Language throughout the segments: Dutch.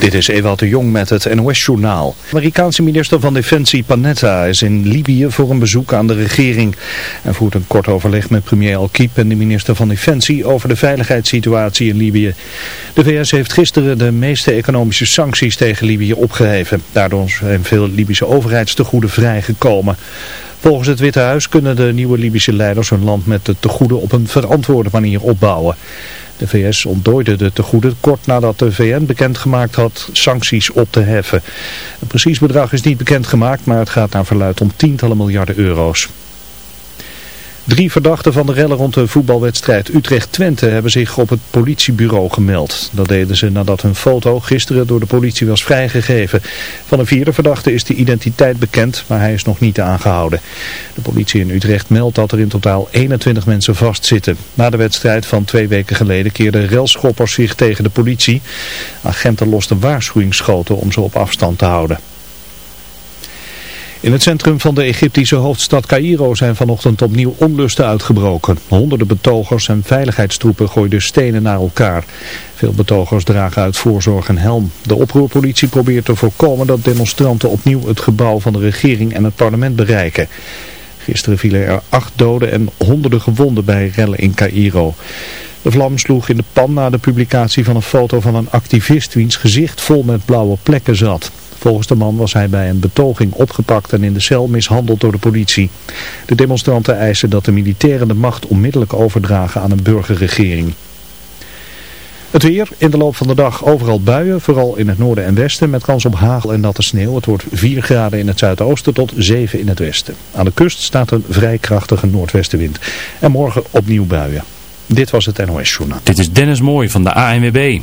Dit is Ewald de Jong met het NOS-journaal. Amerikaanse minister van Defensie Panetta is in Libië voor een bezoek aan de regering. en voert een kort overleg met premier Al-Kiep en de minister van Defensie over de veiligheidssituatie in Libië. De VS heeft gisteren de meeste economische sancties tegen Libië opgeheven. Daardoor zijn veel Libische overheidstegoeden vrijgekomen. Volgens het Witte Huis kunnen de nieuwe Libische leiders hun land met de tegoeden op een verantwoorde manier opbouwen. De VS ontdooide de tegoeden kort nadat de VN bekendgemaakt had sancties op te heffen. Een precies bedrag is niet bekendgemaakt, maar het gaat naar verluid om tientallen miljarden euro's. Drie verdachten van de rellen rond de voetbalwedstrijd Utrecht-Twente hebben zich op het politiebureau gemeld. Dat deden ze nadat hun foto gisteren door de politie was vrijgegeven. Van een vierde verdachte is de identiteit bekend, maar hij is nog niet aangehouden. De politie in Utrecht meldt dat er in totaal 21 mensen vastzitten. Na de wedstrijd van twee weken geleden keerden relschoppers zich tegen de politie. Agenten losten waarschuwingsschoten om ze op afstand te houden. In het centrum van de Egyptische hoofdstad Cairo zijn vanochtend opnieuw onlusten uitgebroken. Honderden betogers en veiligheidstroepen gooiden stenen naar elkaar. Veel betogers dragen uit voorzorg een helm. De oproerpolitie probeert te voorkomen dat demonstranten opnieuw het gebouw van de regering en het parlement bereiken. Gisteren vielen er acht doden en honderden gewonden bij rellen in Cairo. De vlam sloeg in de pan na de publicatie van een foto van een activist wiens gezicht vol met blauwe plekken zat. Volgens de man was hij bij een betoging opgepakt en in de cel mishandeld door de politie. De demonstranten eisen dat de militairen de macht onmiddellijk overdragen aan een burgerregering. Het weer, in de loop van de dag overal buien, vooral in het noorden en westen, met kans op hagel en natte sneeuw. Het wordt 4 graden in het zuidoosten tot 7 in het westen. Aan de kust staat een vrij krachtige noordwestenwind. En morgen opnieuw buien. Dit was het NOS Journaal. Dit is Dennis Mooi van de ANWB.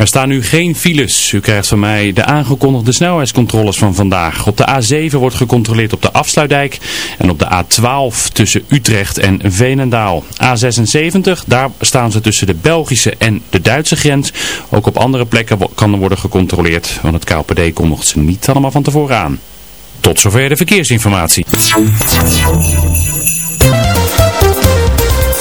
Er staan nu geen files. U krijgt van mij de aangekondigde snelheidscontroles van vandaag. Op de A7 wordt gecontroleerd op de Afsluitdijk en op de A12 tussen Utrecht en Veenendaal. A76, daar staan ze tussen de Belgische en de Duitse grens. Ook op andere plekken kan er worden gecontroleerd, want het KPD kondigt ze niet allemaal van tevoren aan. Tot zover de verkeersinformatie.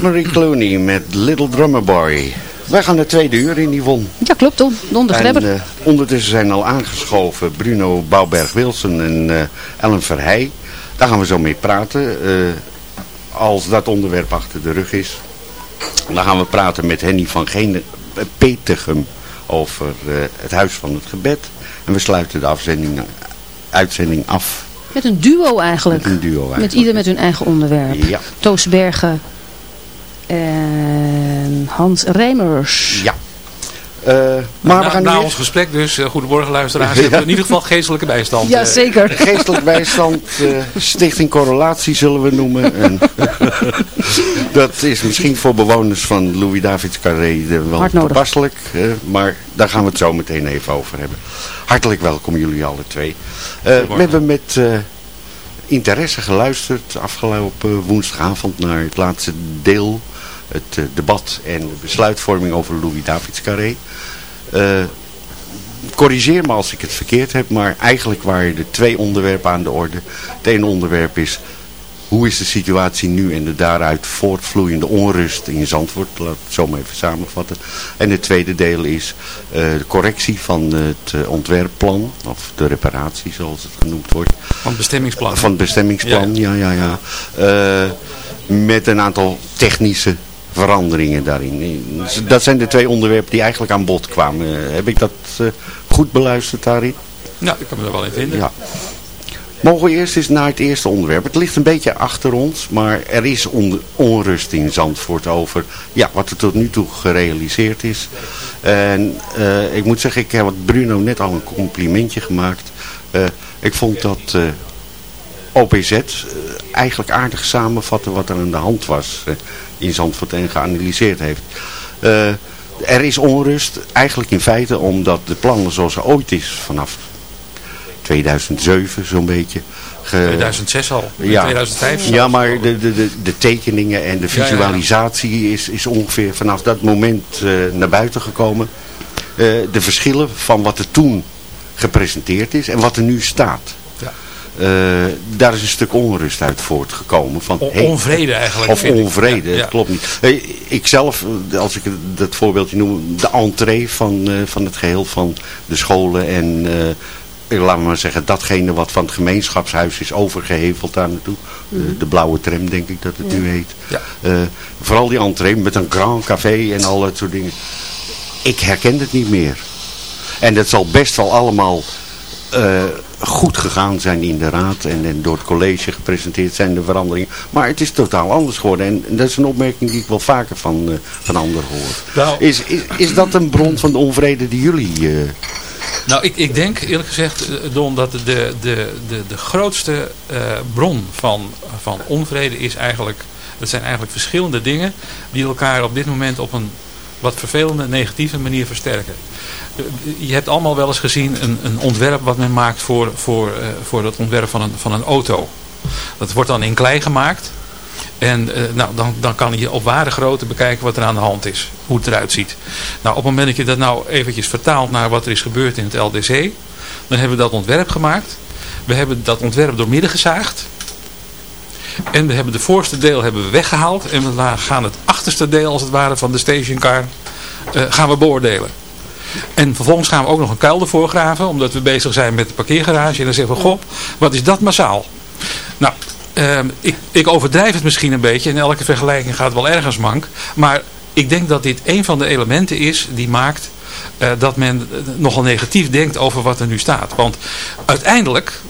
Rosemary Clooney met Little Drummer Boy. Wij gaan de tweede uur in, Yvonne. Ja, klopt, Don. Don de Grebber. En eh, ondertussen zijn al aangeschoven Bruno Bouwberg-Wilson en eh, Ellen Verheij. Daar gaan we zo mee praten. eh, als dat onderwerp achter de rug is. Dan gaan we praten met Henny van Gene, eh, Petegem over het Huis van het Gebed. En we sluiten de afzending, uitzending af Met een duo eigenlijk. met een duo eigenlijk. Met ieder met hun eigen onderwerp. Ja. Toos Bergen en Hans Remers. Ja. Eh, maar we na, gaan na nu ons eerst gesprek dus, uh, goedemorgen luisteraars, Ja. hebben we in ieder geval geestelijke bijstand. Ja, eh. zeker. geestelijk bijstand, eh, stichting correlatie zullen we noemen. En dat is misschien voor bewoners van Louis Davids Carré eh, wel toepasselijk. eh, maar daar gaan we het zo meteen even over hebben. Hartelijk welkom jullie alle twee. Eh, we hebben met eh, interesse geluisterd afgelopen woensdagavond naar het laatste deel. Het eh, debat en de besluitvorming over Louis Davids Carré. Eh, corrigeer me als ik het verkeerd heb, maar eigenlijk waren er twee onderwerpen aan de orde. Het ene onderwerp is, hoe is de situatie nu en de daaruit voortvloeiende onrust in Zandvoort, laat ik het zo maar even samenvatten. En het tweede deel is eh, de correctie van het ontwerpplan, of de reparatie zoals het genoemd wordt. Van het bestemmingsplan. Van het bestemmingsplan, ja, ja, ja. Met een aantal technische veranderingen daarin. Dat zijn de twee onderwerpen die eigenlijk aan bod kwamen. Heb ik dat eh, goed beluisterd daarin? Nou, ik kan me er wel in vinden. Ja. Mogen we eerst eens naar het eerste onderwerp. Het ligt een beetje achter ons, maar er is on- onrust in Zandvoort over ja, wat er tot nu toe gerealiseerd is. En eh, ik moet zeggen, ik heb wat Bruno net al een complimentje gemaakt. Eh, ik vond dat OPZ eigenlijk aardig samenvatte wat er aan de hand was in Zandvoort en geanalyseerd heeft. Eh, er is onrust eigenlijk in feite omdat de plannen zoals ze ooit is vanaf 2007 zo'n beetje. ge- 2006 al, ja, 2005 zelfs. Ja, maar de, de, de, tekeningen en de Ja, ja, ja. visualisatie Is, is ongeveer vanaf dat moment eh, naar buiten gekomen. Eh, de verschillen van wat er toen gepresenteerd is en wat er nu staat. Eh, daar is een stuk onrust uit voortgekomen. Van, On- onvrede eigenlijk, Of onvrede, Ja, klopt niet. Ik zelf, als ik dat voorbeeldje noem, de entree van, eh, van het geheel van de scholen en... eh, laten we maar zeggen, datgene wat van het gemeenschapshuis is overgeheveld daar naartoe. De, de blauwe tram denk ik dat het nu heet. Ja. Eh, vooral die entree met een grand café en al dat soort dingen. Ik herken het niet meer. En dat zal best wel allemaal eh, goed gegaan zijn in de raad en, en door het college gepresenteerd zijn de veranderingen. Maar het is totaal anders geworden. En, dat is een opmerking die ik wel vaker van, eh, van anderen hoor. Nou- is, is, is dat een bron van de onvrede die jullie... eh, Nou, ik, ik denk eerlijk gezegd, eh, Don, dat de, de, de, de grootste bron van, van onvrede is eigenlijk... Het zijn eigenlijk verschillende dingen die elkaar op dit moment op een wat vervelende, negatieve manier versterken. Je hebt allemaal wel eens gezien een, een ontwerp wat men maakt voor, voor, eh, voor het ontwerp van een, van een auto. Dat wordt dan in klei gemaakt. En eh, nou, dan, dan kan je op ware grootte bekijken wat er aan de hand is. Hoe het eruit ziet. Nou, op het moment dat je dat nou eventjes vertaalt naar wat er is gebeurd in het LDC. Dan hebben we dat ontwerp gemaakt. We hebben dat ontwerp doormidden gezaagd. En we hebben de voorste deel hebben we weggehaald. En we gaan het achterste deel als het ware van de stationcar eh, gaan we beoordelen. En vervolgens gaan we ook nog een kuil ervoor graven. Omdat we bezig zijn met de parkeergarage. En dan zeggen we, goh, wat is dat massaal? Nou, ehm, ik, ik overdrijf het misschien een beetje. En elke vergelijking gaat wel ergens mank. Maar ik denk dat dit een van de elementen is die maakt eh, dat men eh, nogal negatief denkt over wat er nu staat. Want uiteindelijk,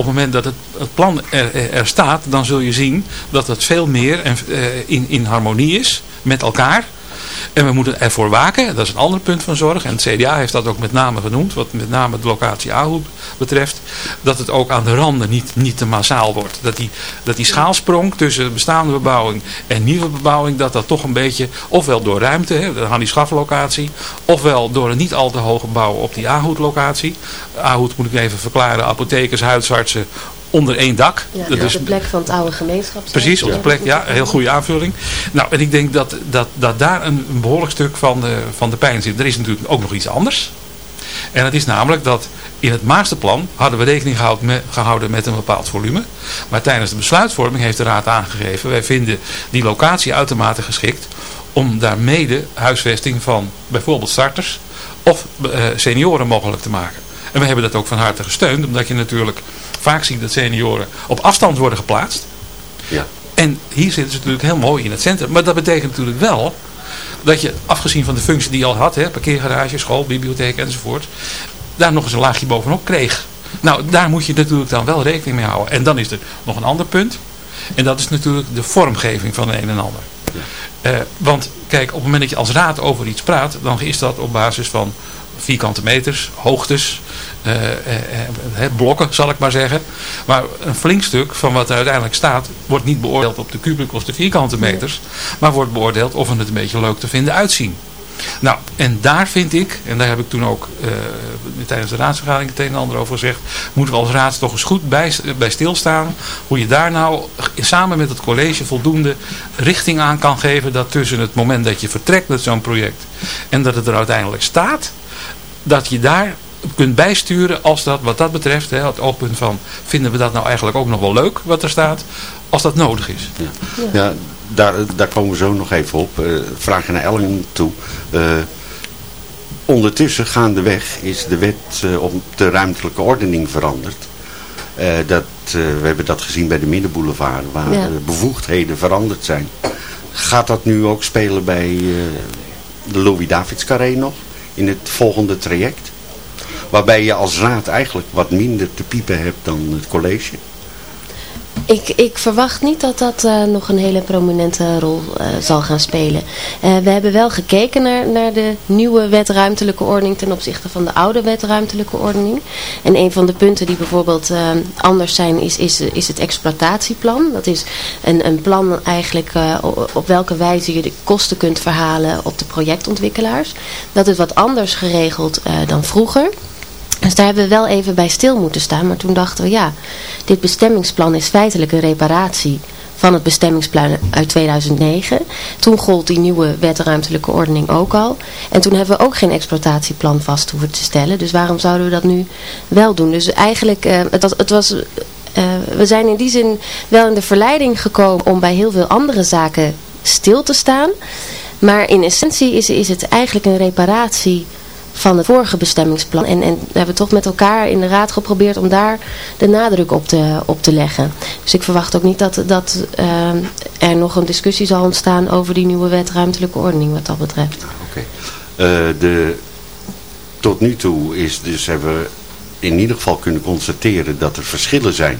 op het moment dat het, het plan er, er- staat, dan zul je zien dat het veel meer eh, in, in harmonie is met elkaar. En we moeten ervoor waken, dat is een ander punt van zorg. En het CDA heeft dat ook met name genoemd, wat met name de locatie Ahoed betreft. Dat het ook aan de randen niet, niet te massaal wordt. Dat die, dat die schaalsprong tussen bestaande bebouwing en nieuwe bebouwing, dat dat toch een beetje, ofwel door ruimte, hè, aan die schaflocatie, ofwel door een niet al te hoge bouw op die Ahoed locatie. Ahoed moet ik even verklaren, apothekers, huisartsen onder één dak. Ja, Dat op is- de plek van het oude gemeenschap. Precies, op de plek, ja, een heel goede aanvulling. Nou, en ik denk dat, dat, dat daar een, een behoorlijk stuk van de, van de pijn zit. Er is natuurlijk ook nog iets anders. En dat is namelijk dat in het masterplan hadden we rekening gehouden met, gehouden met een bepaald volume. Maar tijdens de besluitvorming heeft de raad aangegeven, wij vinden die locatie uitermate geschikt om daar mede huisvesting van bijvoorbeeld starters of eh, senioren mogelijk te maken. En we hebben dat ook van harte gesteund, omdat je natuurlijk vaak ziet dat senioren op afstand worden geplaatst. Ja. En hier zitten ze natuurlijk heel mooi in het centrum. Maar dat betekent natuurlijk wel dat je, afgezien van de functie die je al had, hè, parkeergarage, school, bibliotheek enzovoort, daar nog eens een laagje bovenop kreeg. Nou, daar moet je natuurlijk dan wel rekening mee houden. En dan is er nog een ander punt. En dat is natuurlijk de vormgeving van de een en ander. Eh, want kijk, op het moment dat je als raad over iets praat, dan is dat op basis van vierkante meters, hoogtes, blokken zal ik maar zeggen. Maar een flink stuk van wat er uiteindelijk staat, wordt niet beoordeeld op de kubicals, de vierkante meters, maar wordt beoordeeld of we het een beetje leuk te vinden uitzien. Nou, en daar vind ik, en daar heb ik toen ook uh, tijdens de raadsvergadering het een en ander over gezegd, moeten we als raad toch eens goed bij, bij stilstaan. Hoe je daar nou samen met het college voldoende richting aan kan geven. Dat tussen het moment dat je vertrekt met zo'n project en dat het er uiteindelijk staat, dat je daar kunt bijsturen als dat wat dat betreft, hè, het oogpunt van vinden we dat nou eigenlijk ook nog wel leuk wat er staat, als dat nodig is. Ja, ja daar, daar komen we zo nog even op. Uh, vragen naar Ellen toe. Uh, ondertussen gaandeweg is de wet uh, op de ruimtelijke ordening veranderd. dat, we hebben dat gezien bij de Middenboulevard, waar ja. de bevoegdheden veranderd zijn. Gaat dat nu ook spelen bij de Louis-Davids Carré nog? In het volgende traject? Waarbij je als raad eigenlijk wat minder te piepen hebt dan het college. Ik, ik verwacht niet dat dat uh, nog een hele prominente rol uh, zal gaan spelen. Uh, we hebben wel gekeken naar, naar de nieuwe wet ruimtelijke ordening ten opzichte van de oude wet ruimtelijke ordening. En een van de punten die bijvoorbeeld anders zijn is, is, is het exploitatieplan. Dat is een, een plan eigenlijk op welke wijze je de kosten kunt verhalen op de projectontwikkelaars. Dat is wat anders geregeld dan vroeger. Dus daar hebben we wel even bij stil moeten staan. Maar toen dachten we, ja, dit bestemmingsplan is feitelijk een reparatie van het bestemmingsplan uit 2009. Toen gold die nieuwe wet ruimtelijke ordening ook al. En toen hebben we ook geen exploitatieplan vast hoeven te stellen. Dus waarom zouden we dat nu wel doen? Dus eigenlijk, uh, het was... Het was uh, we zijn in die zin wel in de verleiding gekomen om bij heel veel andere zaken stil te staan. Maar in essentie is, is het eigenlijk een reparatie van het vorige bestemmingsplan. En, en we hebben toch met elkaar in de raad geprobeerd om daar de nadruk op te, op te leggen. Dus ik verwacht ook niet dat, dat uh, er nog een discussie zal ontstaan over die nieuwe wet ruimtelijke ordening wat dat betreft. Oké. Uh, de tot nu toe is dus hebben we in ieder geval kunnen constateren dat er verschillen zijn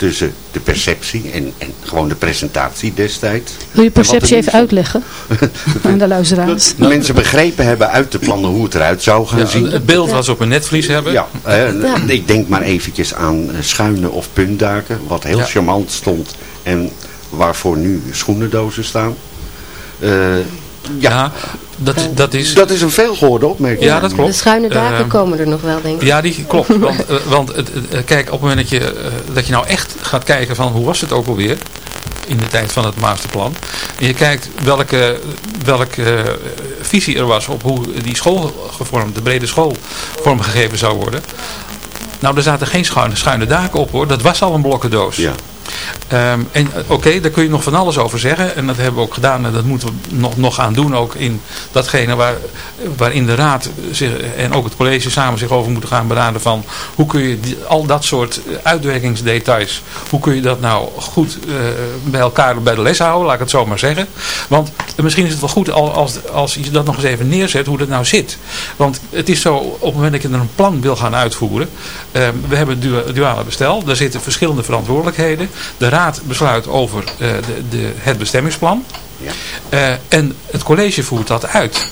tussen de perceptie en, en gewoon de presentatie destijds. Wil je perceptie even uitleggen aan de luisteraars? Dat mensen begrepen hebben uit de plannen hoe het eruit zou gaan ja, zien. Het beeld was op een netvlies hebben. Ja, uh, ja, ik denk maar eventjes aan schuine of puntdaken, wat heel ja. charmant stond en waarvoor nu schoenendozen staan. Uh, ja, ja dat, dat, is... Dat is een veelgehoorde opmerking. Ja, dat klopt. De schuine daken uh, komen er nog wel, denk ik. Ja, die klopt. Want, uh, want het, uh, kijk, op het moment dat je, dat je nou echt gaat kijken van hoe was het ook alweer in de tijd van het masterplan. En je kijkt welke, welke visie er was op hoe die school gevormd, de brede school vormgegeven zou worden. Nou, er zaten geen schuine, schuine daken op hoor. Dat was al een blokkendoos. Ja. Um, en oké, okay, daar kun je nog van alles over zeggen. En dat hebben we ook gedaan. En dat moeten we nog, nog aan doen. Ook in datgene waar, waarin de raad zich, en ook het college samen zich over moeten gaan beraden. Van hoe kun je al dat soort uitwerkingsdetails. Hoe kun je dat nou goed uh, bij elkaar bij de les houden. Laat ik het zo maar zeggen. Want misschien is het wel goed als, als je dat nog eens even neerzet. Hoe dat nou zit. Want het is zo op het moment dat je er een plan wil gaan uitvoeren. Um, we hebben het duale bestel. Daar zitten verschillende verantwoordelijkheden. De raad besluit over uh, de, de, het bestemmingsplan. Ja. Uh, en het college voert dat uit.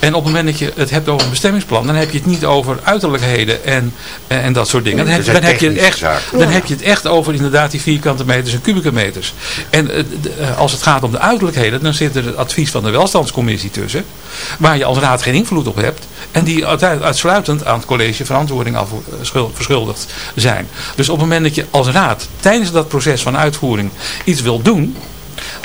En op het moment dat je het hebt over een bestemmingsplan, dan heb je het niet over uiterlijkheden en, en, en dat soort dingen. Dan, heb, dan, heb je het echt, dan heb je het echt over inderdaad die vierkante meters en kubieke meters. En uh, als het gaat om de uiterlijkheden, dan zit er het advies van de welstandscommissie tussen. Waar je als raad geen invloed op hebt. En die uitsluitend aan het college verantwoording af verschuldigd zijn. Dus op het moment dat je als raad tijdens dat proces van uitvoering iets wil doen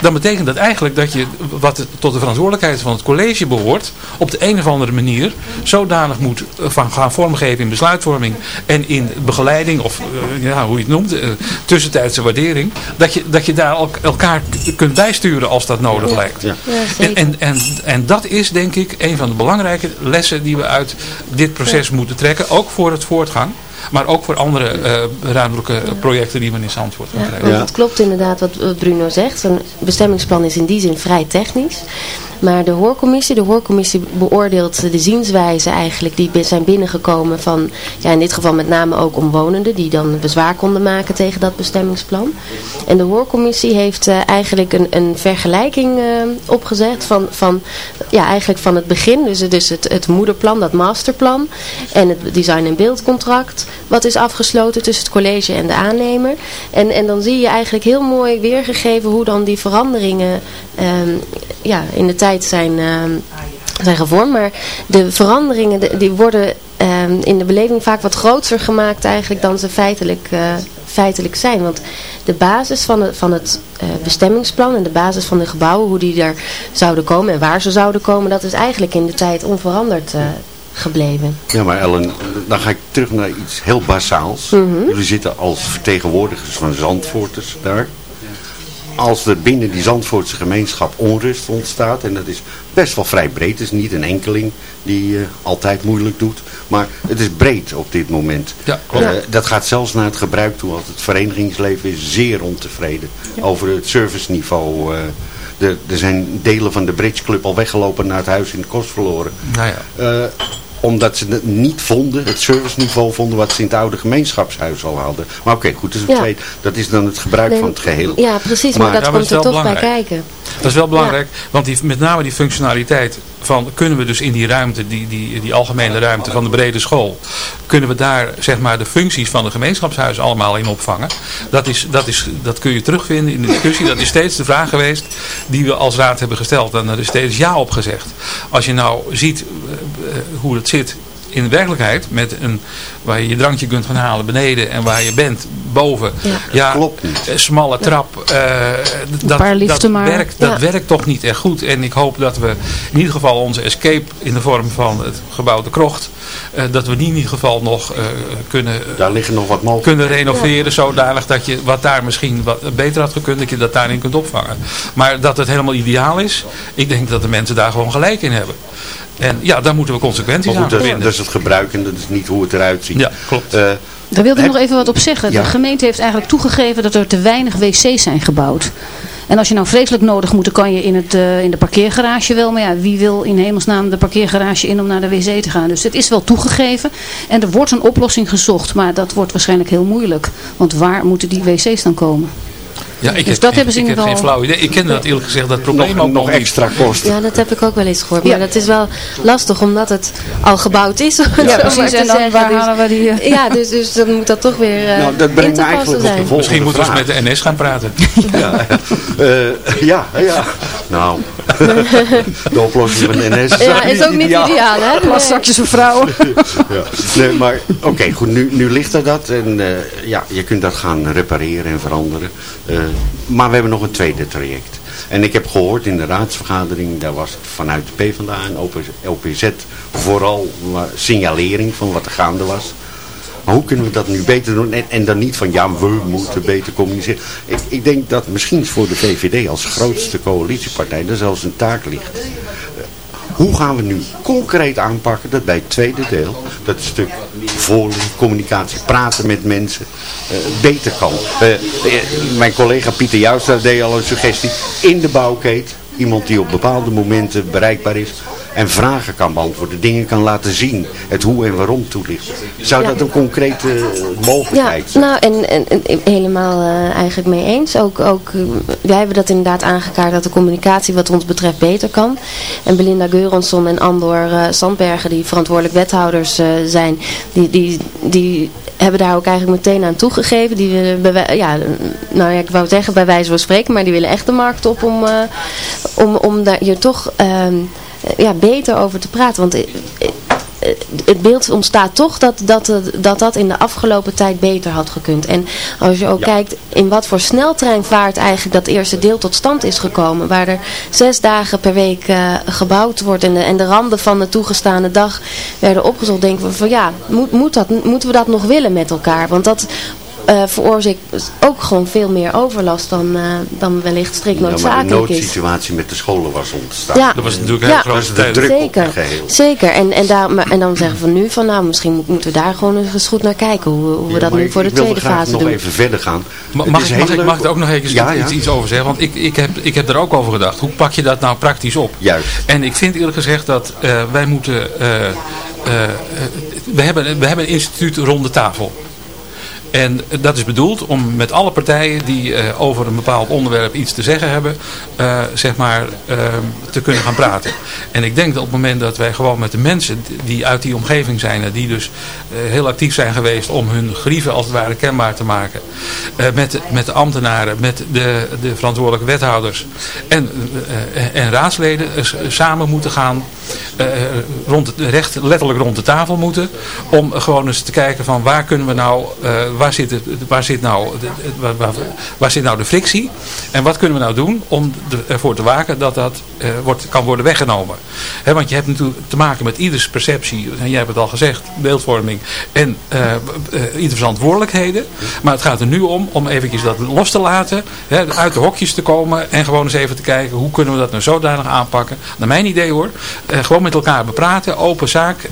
dan betekent dat eigenlijk dat je wat tot de verantwoordelijkheid van het college behoort, op de een of andere manier zodanig moet eh, van gaan vormgeven in besluitvorming en in begeleiding of eh, ja, hoe je het noemt, eh, tussentijdse waardering, dat je, dat je daar elk- elkaar kunt bijsturen als dat nodig lijkt. Ja, En, en, en, en dat is denk ik een van de belangrijke lessen die we uit dit proces moeten trekken. Ook voor het voortgang. Maar ook voor andere eh, ruimtelijke projecten die we in Zandvoort Ja, krijgen. want het klopt inderdaad wat, wat Bruno zegt. Een bestemmingsplan is in die zin vrij technisch. Maar de hoorcommissie, de hoorcommissie beoordeelt de zienswijze eigenlijk die zijn binnengekomen van, ja in dit geval met name ook omwonenden die dan bezwaar konden maken tegen dat bestemmingsplan. En de hoorcommissie heeft eh, eigenlijk een, een vergelijking eh, opgezet van, van, ja, eigenlijk van het begin, dus, dus het, het moederplan, dat masterplan en het design- en beeldcontract wat is afgesloten tussen het college en de aannemer. En, en dan zie je eigenlijk heel mooi weergegeven hoe dan die veranderingen ehm, ja, in de tijd zijn, ehm, zijn gevormd. Maar de veranderingen de- die worden ehm, in de beleving vaak wat groter gemaakt eigenlijk dan ze feitelijk, eh, feitelijk zijn. Want de basis van het, van het eh, bestemmingsplan en de basis van de gebouwen, hoe die er zouden komen en waar ze zouden komen, dat is eigenlijk in de tijd onveranderd eh, gebleven. Ja, maar Ellen, dan ga ik terug naar iets heel basaals. Mhm. Jullie zitten als vertegenwoordigers van Zandvoorters daar. Als er binnen die Zandvoortse gemeenschap onrust ontstaat, en dat is best wel vrij breed, het is niet een enkeling die eh, altijd moeilijk doet, maar het is breed op dit moment. Ja, klopt. Eh, dat gaat zelfs naar het gebruik toe, want het verenigingsleven is zeer ontevreden over het serviceniveau. eh. er, er zijn delen van de Bridge Club al weggelopen naar het huis in de kost verloren. Nou ja. Omdat ze het niet vonden, het serviceniveau vonden wat ze in het oude gemeenschapshuis al hadden. Maar oké, goed, dat is, een Ja. tweede, dat is dan het gebruik Nee, van het geheel. Ja, precies, maar, Maar- dat Ja, maar komt er toch bij belangrijk. kijken. Dat is wel belangrijk, want die, met name die functionaliteit van kunnen we dus in die ruimte, die, die, die algemene ruimte van de brede school, kunnen we daar zeg maar de functies van de gemeenschapshuis allemaal in opvangen. Dat, is, dat, is, dat kun je terugvinden in de discussie. Dat is steeds de vraag geweest die we als raad hebben gesteld en er is steeds ja op gezegd. Als je nou ziet eh, eh, hoe het zit in de werkelijkheid, met een, waar je je drankje kunt gaan halen beneden en waar je bent boven. Ja. Klopt niet. eh, Smalle trap. eh, dat, dat, maar. werkt, dat Ja. werkt toch niet echt goed. En ik hoop dat we in ieder geval onze escape in de vorm van het gebouw De Krocht, eh, dat we die in ieder geval nog eh, kunnen, Daar liggen nog wat mogelijkheden. kunnen renoveren. Zodanig dat je wat daar misschien wat beter had gekund, dat je dat daarin kunt opvangen. Maar dat het helemaal ideaal is, ik denk dat de mensen daar gewoon gelijk in hebben. En ja, daar moeten we consequenties aan goed, dat, is het gebruik en dat is niet hoe het eruit ziet. Ja, klopt. Eh, Daar wilde ik Heb- nog even wat op zeggen. Ja. De gemeente heeft eigenlijk toegegeven dat er te weinig wc's zijn gebouwd. En als je nou vreselijk nodig moet, dan kan je in, het, eh, in de parkeergarage wel. Maar ja, wie wil in hemelsnaam de parkeergarage in om naar de wc te gaan? Dus het is wel toegegeven. En er wordt een oplossing gezocht. Maar dat wordt waarschijnlijk heel moeilijk. Want waar moeten die wc's dan komen? Ja, ik Dus heb, dat geen- hebben ze ik in heb ieder geen geval- flauw idee. Ik ken dat eerlijk gezegd, dat probleem nog, ook nog extra kosten. Ja, dat heb ik ook wel eens gehoord. Ja. Maar dat is wel lastig omdat het al gebouwd is. maar precies. En dan waar Dus- halen we die... eh, Ja, dus, dus dan moet dat toch weer eh Nou, dat brengt me eigenlijk op de Misschien moeten we eens met de NS gaan praten. Ja, eh, ja, ja. Nou, de oplossing van de NS is Ja, is ook niet ideaal. ideaal, hè? Nee. Plaszakjes voor vrouwen. Ja. Nee, maar oké, goed, nu, nu ligt er dat en eh, ja, je kunt dat gaan repareren en veranderen. Eh, maar we hebben nog een tweede traject. En ik heb gehoord in de raadsvergadering, daar was het vanuit de PvdA en OPZ vooral signalering van wat er gaande was. Maar hoe kunnen we dat nu beter doen? En, en dan niet van, ja, we moeten beter communiceren. Ik, ik denk dat misschien voor de VVD als grootste coalitiepartij er zelfs een taak ligt. Hoe gaan we nu concreet aanpakken dat bij het tweede deel, dat stuk voorlichting, communicatie, praten met mensen, eh, beter kan? Eh, eh, mijn collega Pieter Jouwstra deed al een suggestie. In de bouwkeet, iemand die op bepaalde momenten bereikbaar is en vragen kan beantwoorden, dingen kan laten zien, het hoe en waarom toelichten. Zou Ja. dat een concrete eh, Ja, mogelijkheid zijn? nou en, en, en helemaal eh, eigenlijk mee eens. Ook, ook, eh, wij hebben dat inderdaad aangekaart dat de communicatie wat ons betreft beter kan. En Belinda Geuronsson en Andor eh, Sandbergen, die verantwoordelijk wethouders zijn, die, die, die hebben daar ook eigenlijk meteen aan toegegeven. Die willen, ja, nou ja, ik wou zeggen bij wijze van spreken, maar die willen echt de markt op om, eh, om, om daar hier toch ehm, ja, beter over te praten. Want het beeld ontstaat toch dat dat, dat dat in de afgelopen tijd beter had gekund. En als je ook kijkt in wat voor sneltreinvaart eigenlijk dat eerste deel tot stand is gekomen. Waar er zes dagen per week uh, gebouwd wordt en de, en de randen van de toegestane dag werden opgezocht. Denken we van ja, moet, moet dat, moeten we dat nog willen met elkaar? Want dat uh, veroorzaakt ook gewoon veel meer overlast dan, uh, dan wellicht strikt noodzakelijk ja, maar de noodsituatie met de scholen was ontstaan. Ja. Dat was natuurlijk een heel ja. groot de druk Zeker, op geheel. zeker. En, en, daar, maar, en dan zeggen we nu van nou, misschien moeten we daar gewoon eens goed naar kijken. Hoe, hoe we Ja, dat nu ik- voor de ik wilde tweede graag fase nog doen. even verder gaan. Ma- Mag, ik, mag, ik, mag ik er ook nog even Ja, iets, ja. iets over zeggen? Want ik, ik, heb, ik heb er ook over gedacht. Hoe pak je dat nou praktisch op? Juist. En ik vind eerlijk gezegd dat eh, wij moeten... eh, eh, eh, we, hebben, we hebben een instituut ronde tafel. En dat is bedoeld om met alle partijen die eh, over een bepaald onderwerp iets te zeggen hebben, eh, zeg maar, eh, te kunnen gaan praten. En ik denk dat op het moment dat wij gewoon met de mensen die uit die omgeving zijn, en die dus heel actief zijn geweest om hun grieven als het ware kenbaar te maken, met, met de ambtenaren, met de, de verantwoordelijke wethouders en, en raadsleden samen moeten gaan, rond, recht, letterlijk rond de tafel moeten, om gewoon eens te kijken van waar kunnen we nou, waar, zit het, zit nou, waar, waar, zit nou de frictie en wat kunnen we nou doen om ervoor te waken dat dat eh, wordt, kan worden weggenomen. Want je hebt natuurlijk te maken met ieders perceptie, en jij hebt het al gezegd, beeldvorming en eh, ieders verantwoordelijkheden. Maar het gaat er nu om, om eventjes dat los te laten, uit de hokjes te komen en gewoon eens even te kijken hoe kunnen we dat nou zodanig aanpakken. Naar mijn idee hoor, gewoon met elkaar bepraten, open zaak,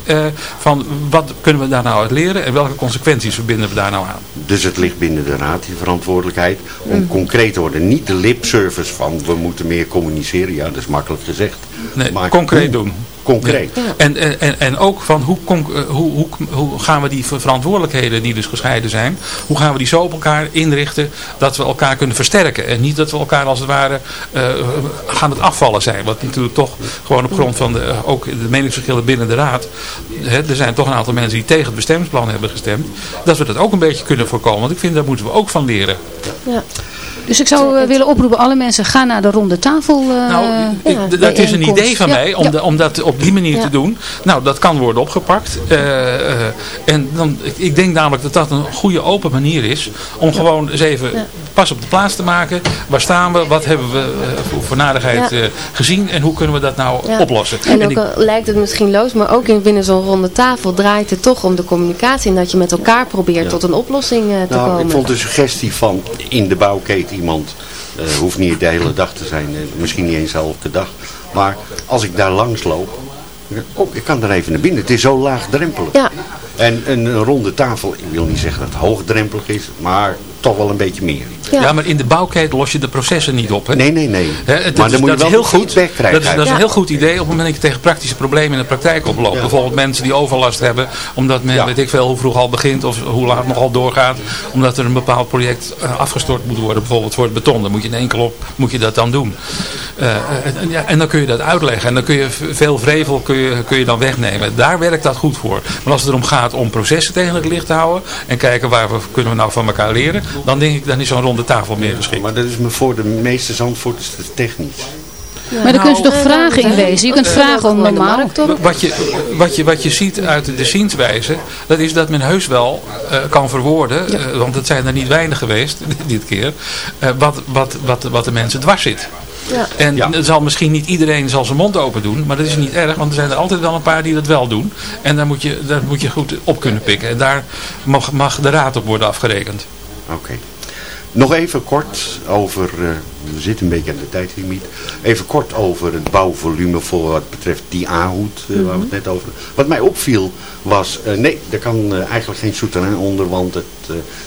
van wat kunnen we daar nou uit leren en welke consequenties verbinden we daar nou aan. Dus het ligt binnen de raad die verantwoordelijkheid om concreet te worden. Niet de lipservice van we moeten meer communiceren. Ja, dat is makkelijk gezegd. Nee, Maar concreet hoe? doen. Concreet. Ja. En, en, en- en ook van hoe, eh, hoe, hoe, hoe gaan we die ver- verantwoordelijkheden die dus gescheiden zijn, hoe gaan we die zo op elkaar inrichten dat we elkaar kunnen versterken. En niet dat we elkaar als het ware eh, gaan het afvallen zijn. Wat natuurlijk toch gewoon op grond van de, eh, ook de meningsverschillen binnen de raad. Hè, er zijn toch een aantal mensen die tegen het bestemmingsplan hebben gestemd. Dat we dat ook een beetje kunnen voorkomen. Want ik vind daar moeten we ook van leren. Ja. Dus ik zou eh, willen oproepen, alle mensen, ga naar de ronde tafel. eh, Nou, ik- ja, dat is een idee van Ja, mij om, ja. de- om dat op die manier Ja. te doen. Nou, dat kan worden opgepakt. Eh, eh, en dan, ik- denk namelijk dat dat een goede open manier is om gewoon eens even Ja. pas op de plaats te maken. Waar staan we? Wat hebben we voor, voor nadigheid Ja. eh, gezien? En hoe kunnen we dat nou Ja. oplossen? En ook ik- al lijkt het misschien loos, maar ook in binnen zo'n ronde tafel draait het toch om de communicatie. En dat je met elkaar probeert Ja. tot een oplossing eh, te Nou, komen. ik vond de suggestie van in de bouwketen iemand, eh, hoeft niet de hele dag te zijn, eh, misschien niet eens elke dag. Maar als ik daar langs loop, oh, ik kan daar even naar binnen. Het is zo laagdrempelig. Ja. En een ronde tafel, ik wil niet zeggen dat het hoogdrempelig is, maar toch wel een beetje meer. Ja. Ja, maar in de bouwketen los je de processen niet op. Hè? Nee, nee, nee. Het- maar dat is- dan moet je dat wel heel goed. feedback krijgen. Dat is, dat is Ja. een heel goed idee op het moment dat je tegen praktische problemen in de praktijk oploopt. Ja. Bijvoorbeeld mensen die overlast hebben, omdat men, Ja. weet ik veel, hoe vroeg al begint of hoe laat nog al doorgaat. Omdat er een bepaald project eh, afgestort moet worden, bijvoorbeeld voor het beton. Dan moet je in één keer op, moet je dat dan doen. Eh, en, en- ja, en dan kun je dat uitleggen. En dan kun je veel vrevel kun je, kun je dan wegnemen. Daar werkt dat goed voor. Maar als het erom gaat om processen tegen het licht te houden en kijken waar we kunnen we nou van elkaar leren, dan denk ik, dan is zo'n ronde tafel meer geschikt. Maar dat is me voor de meeste Zandvoorters te technisch. Maar dan kun je Nou, toch vragen inlezen. Je kunt Eh, vragen om de normaal. Wat je, wat, je, wat je ziet uit de zienswijze, dat is dat men heus wel eh, kan verwoorden, eh, want het zijn er niet weinig geweest dit keer, eh, wat, wat, wat, wat de mensen dwars zit. Ja. En Ja. zal misschien niet iedereen zal zijn mond open doen, maar dat is niet erg, want er zijn er altijd wel een paar die dat wel doen. En daar moet je, daar moet je goed op kunnen pikken. En daar mag, mag de raad op worden afgerekend. Oké. Nog even kort over, eh, we zitten een beetje aan de tijdlimiet. Even kort over het bouwvolume voor wat betreft die A-hoed eh, waar we het net over Wat mij opviel was, eh, nee, er kan eigenlijk geen souterrain onder, want het,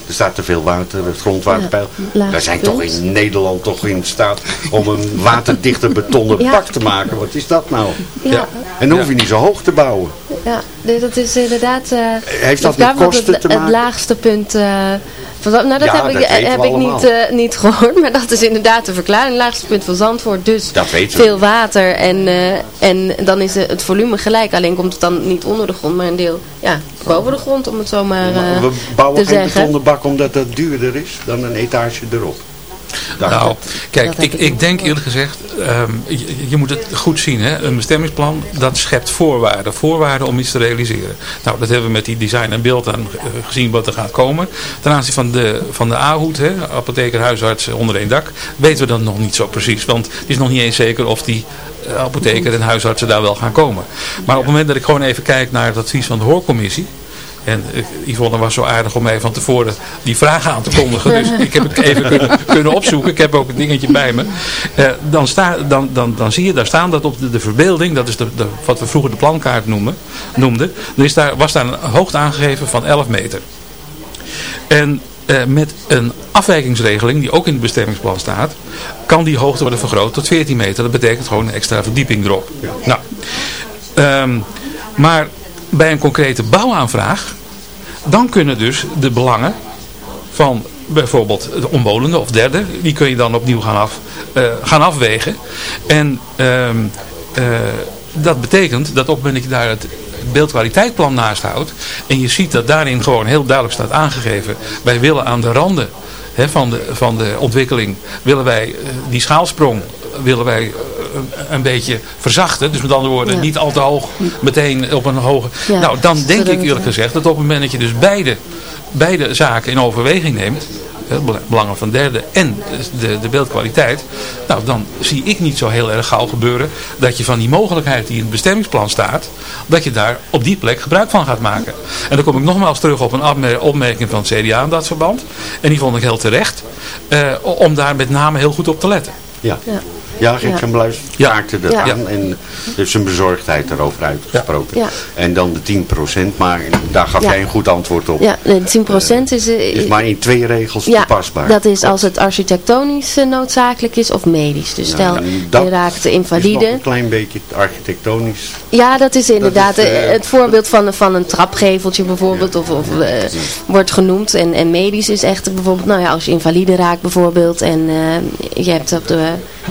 er staat te veel water, het grondwaterpeil. Ja, Wij zijn toch in Nederland toch in staat om een waterdichte betonnen Ja. bak te maken. Wat is dat nou? Ja. En dan hoef je niet zo hoog te bouwen. Ja, nee, dat is inderdaad... eh, Heeft dat daar met wordt kosten het, te het maken? laagste punt... eh, van, Zand- nou, dat Ja, heb ik, dat weten heb ik niet, eh, niet gehoord, maar dat is inderdaad de verklaring. Het laagste punt van Zandvoort, dus Dat we. veel water en, en dan is het volume gelijk. Alleen komt het dan niet onder de grond, maar een deel ja, boven de grond, om het zo maar Maar we bouwen te geen betonnen bak omdat dat duurder is dan een etage erop. Nou, kijk, ik, ik denk eerlijk gezegd, ehm, je, je moet het goed zien. Hè? Een bestemmingsplan, dat schept voorwaarden. Voorwaarden om iets te realiseren. Nou, dat hebben we met die design en beeld aan eh, gezien wat er gaat komen. Ten aanzien van de, van de A-hoed, hè, apotheker, huisarts eh, onder één dak, weten we dat nog niet zo precies. Want het is nog niet eens zeker of die eh, apotheker en huisartsen daar wel gaan komen. Maar op het moment dat ik gewoon even kijk naar het advies van de hoorcommissie, en eh, Yvonne was zo aardig om mij van tevoren die vragen aan te kondigen. Dus ik heb het even kunnen, kunnen opzoeken. Ik heb ook een dingetje bij me. Eh, dan, sta, dan, dan, dan zie je daar staan dat op de, de verbeelding, dat is de, de, wat we vroeger de plankaart noemen, noemden. Dan is daar, was daar een hoogte aangegeven van 11 meter. En eh, met een afwijkingsregeling, die ook in het bestemmingsplan staat, kan die hoogte worden vergroot tot 14 meter. Dat betekent gewoon een extra verdieping erop. Nou, ehm, maar bij een concrete bouwaanvraag, dan kunnen dus de belangen van bijvoorbeeld de omwonenden of derde, die kun je dan opnieuw gaan, af, eh, gaan afwegen. En ehm, eh, dat betekent dat op het moment je daar het beeldkwaliteitplan naast houdt en je ziet dat daarin gewoon heel duidelijk staat aangegeven, wij willen aan de randen hè, van, de, van de ontwikkeling, willen wij eh, die schaalsprong willen wij een beetje verzachten. Dus met andere woorden, Ja. niet al te hoog meteen op een hoge... Ja, nou, dan denk ik eerlijk eh, gezegd dat op het moment dat je dus beide, beide zaken in overweging neemt, belangen van derde en de, de beeldkwaliteit, nou dan zie ik niet zo heel erg gauw gebeuren dat je van die mogelijkheid die in het bestemmingsplan staat, dat je daar op die plek gebruik van gaat maken. En dan kom ik nogmaals terug op een opmerking van het CDA in dat verband. En die vond ik heel terecht, eh, om daar met name heel goed op te letten. Ja. Ja. Ja, Gert Ja. van Bluis Ja. kaartte dat Ja. aan en heeft zijn bezorgdheid daarover uitgesproken. Ja. En dan de 10%, maar daar gaf Ja. jij een goed antwoord op. Ja, de 10% is... eh, Is maar in twee regels ja, toepasbaar. dat is als het architectonisch eh, noodzakelijk is of medisch. Dus Ja, stel, je raakt is nog invalide. een klein beetje architectonisch. Ja, dat is inderdaad Dat is, eh, eh, het voorbeeld van, van een trapgeveltje bijvoorbeeld. Of, of eh, wordt genoemd. En, en medisch is echt bijvoorbeeld, nou ja, als je invalide raakt bijvoorbeeld. En eh, je hebt op de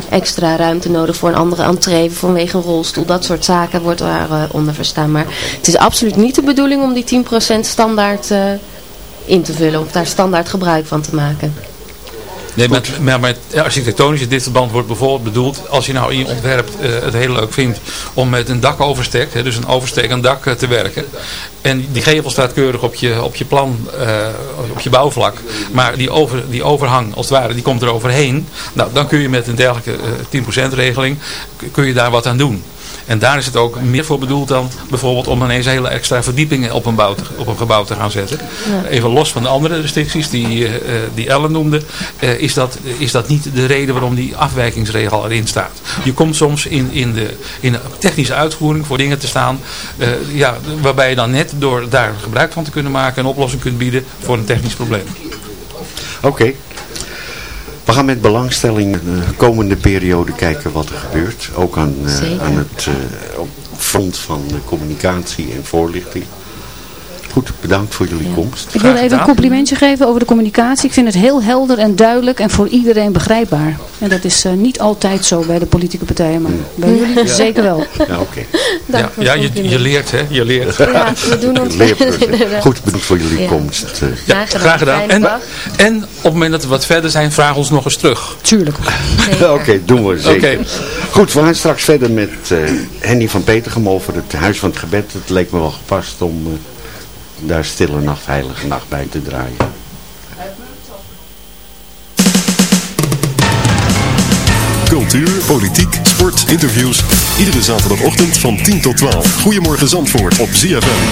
extra ruimte nodig voor een andere entree vanwege een rolstoel. Dat soort zaken wordt daar eh, onder verstaan. Maar het is absoluut niet de bedoeling om die 10% standaard eh, in te vullen. Of daar standaard gebruik van te maken. Nee, maar, maar met architectonisch in dit verband wordt bijvoorbeeld bedoeld, als je nou in je ontwerp eh, het heel leuk vindt om met een dakoverstek, hè, dus een overstekend dak eh, te werken. En die gevel staat keurig op je, op je plan, eh, op je bouwvlak. Maar die, over, die overhang, als het ware, die komt er overheen. Nou, dan kun je met een dergelijke eh 10% regeling, kun je daar wat aan doen. En daar is het ook meer voor bedoeld dan bijvoorbeeld om ineens hele extra verdiepingen op een, bouw te- op een gebouw te gaan zetten. Ja. Even los van de andere restricties die, eh, eh, die Ellen noemde, eh, is, dat, is dat niet de reden waarom die afwijkingsregel erin staat. Je komt soms in, in, de, in de technische uitvoering voor dingen te staan, eh, ja, waarbij je dan net door daar gebruik van te kunnen maken een oplossing kunt bieden voor een technisch probleem. Oké. We gaan met belangstelling de komende periode kijken wat er gebeurt. Ook aan, eh, aan het eh, op front van communicatie en voorlichting. Goed, bedankt voor jullie komst. Ik wil even een complimentje geven over de communicatie. Ik vind het heel helder en duidelijk en voor iedereen begrijpbaar. En dat is eh, niet altijd zo bij de politieke partijen, maar bij jullie zeker wel. Ja, oké. Ja, ja je, je leert hè, je leert. Ja, we doen ons Leerproces. Goed, bedankt voor jullie Ja. komst. eh. Ja, Graag gedaan. En, en op het moment dat we wat verder zijn, vraag ons nog eens terug. Tuurlijk. Oké, doen we zeker. Oké. Goed, we gaan straks verder met eh, Henny van Petergem over het Huis van het Gebed. Het leek me wel gepast om eh, daar Stille Nacht, Heilige Nacht bij te draaien. Cultuur, politiek, sport, interviews. Iedere zaterdagochtend van 10 tot 12. Goedemorgen Zandvoort op ZFM.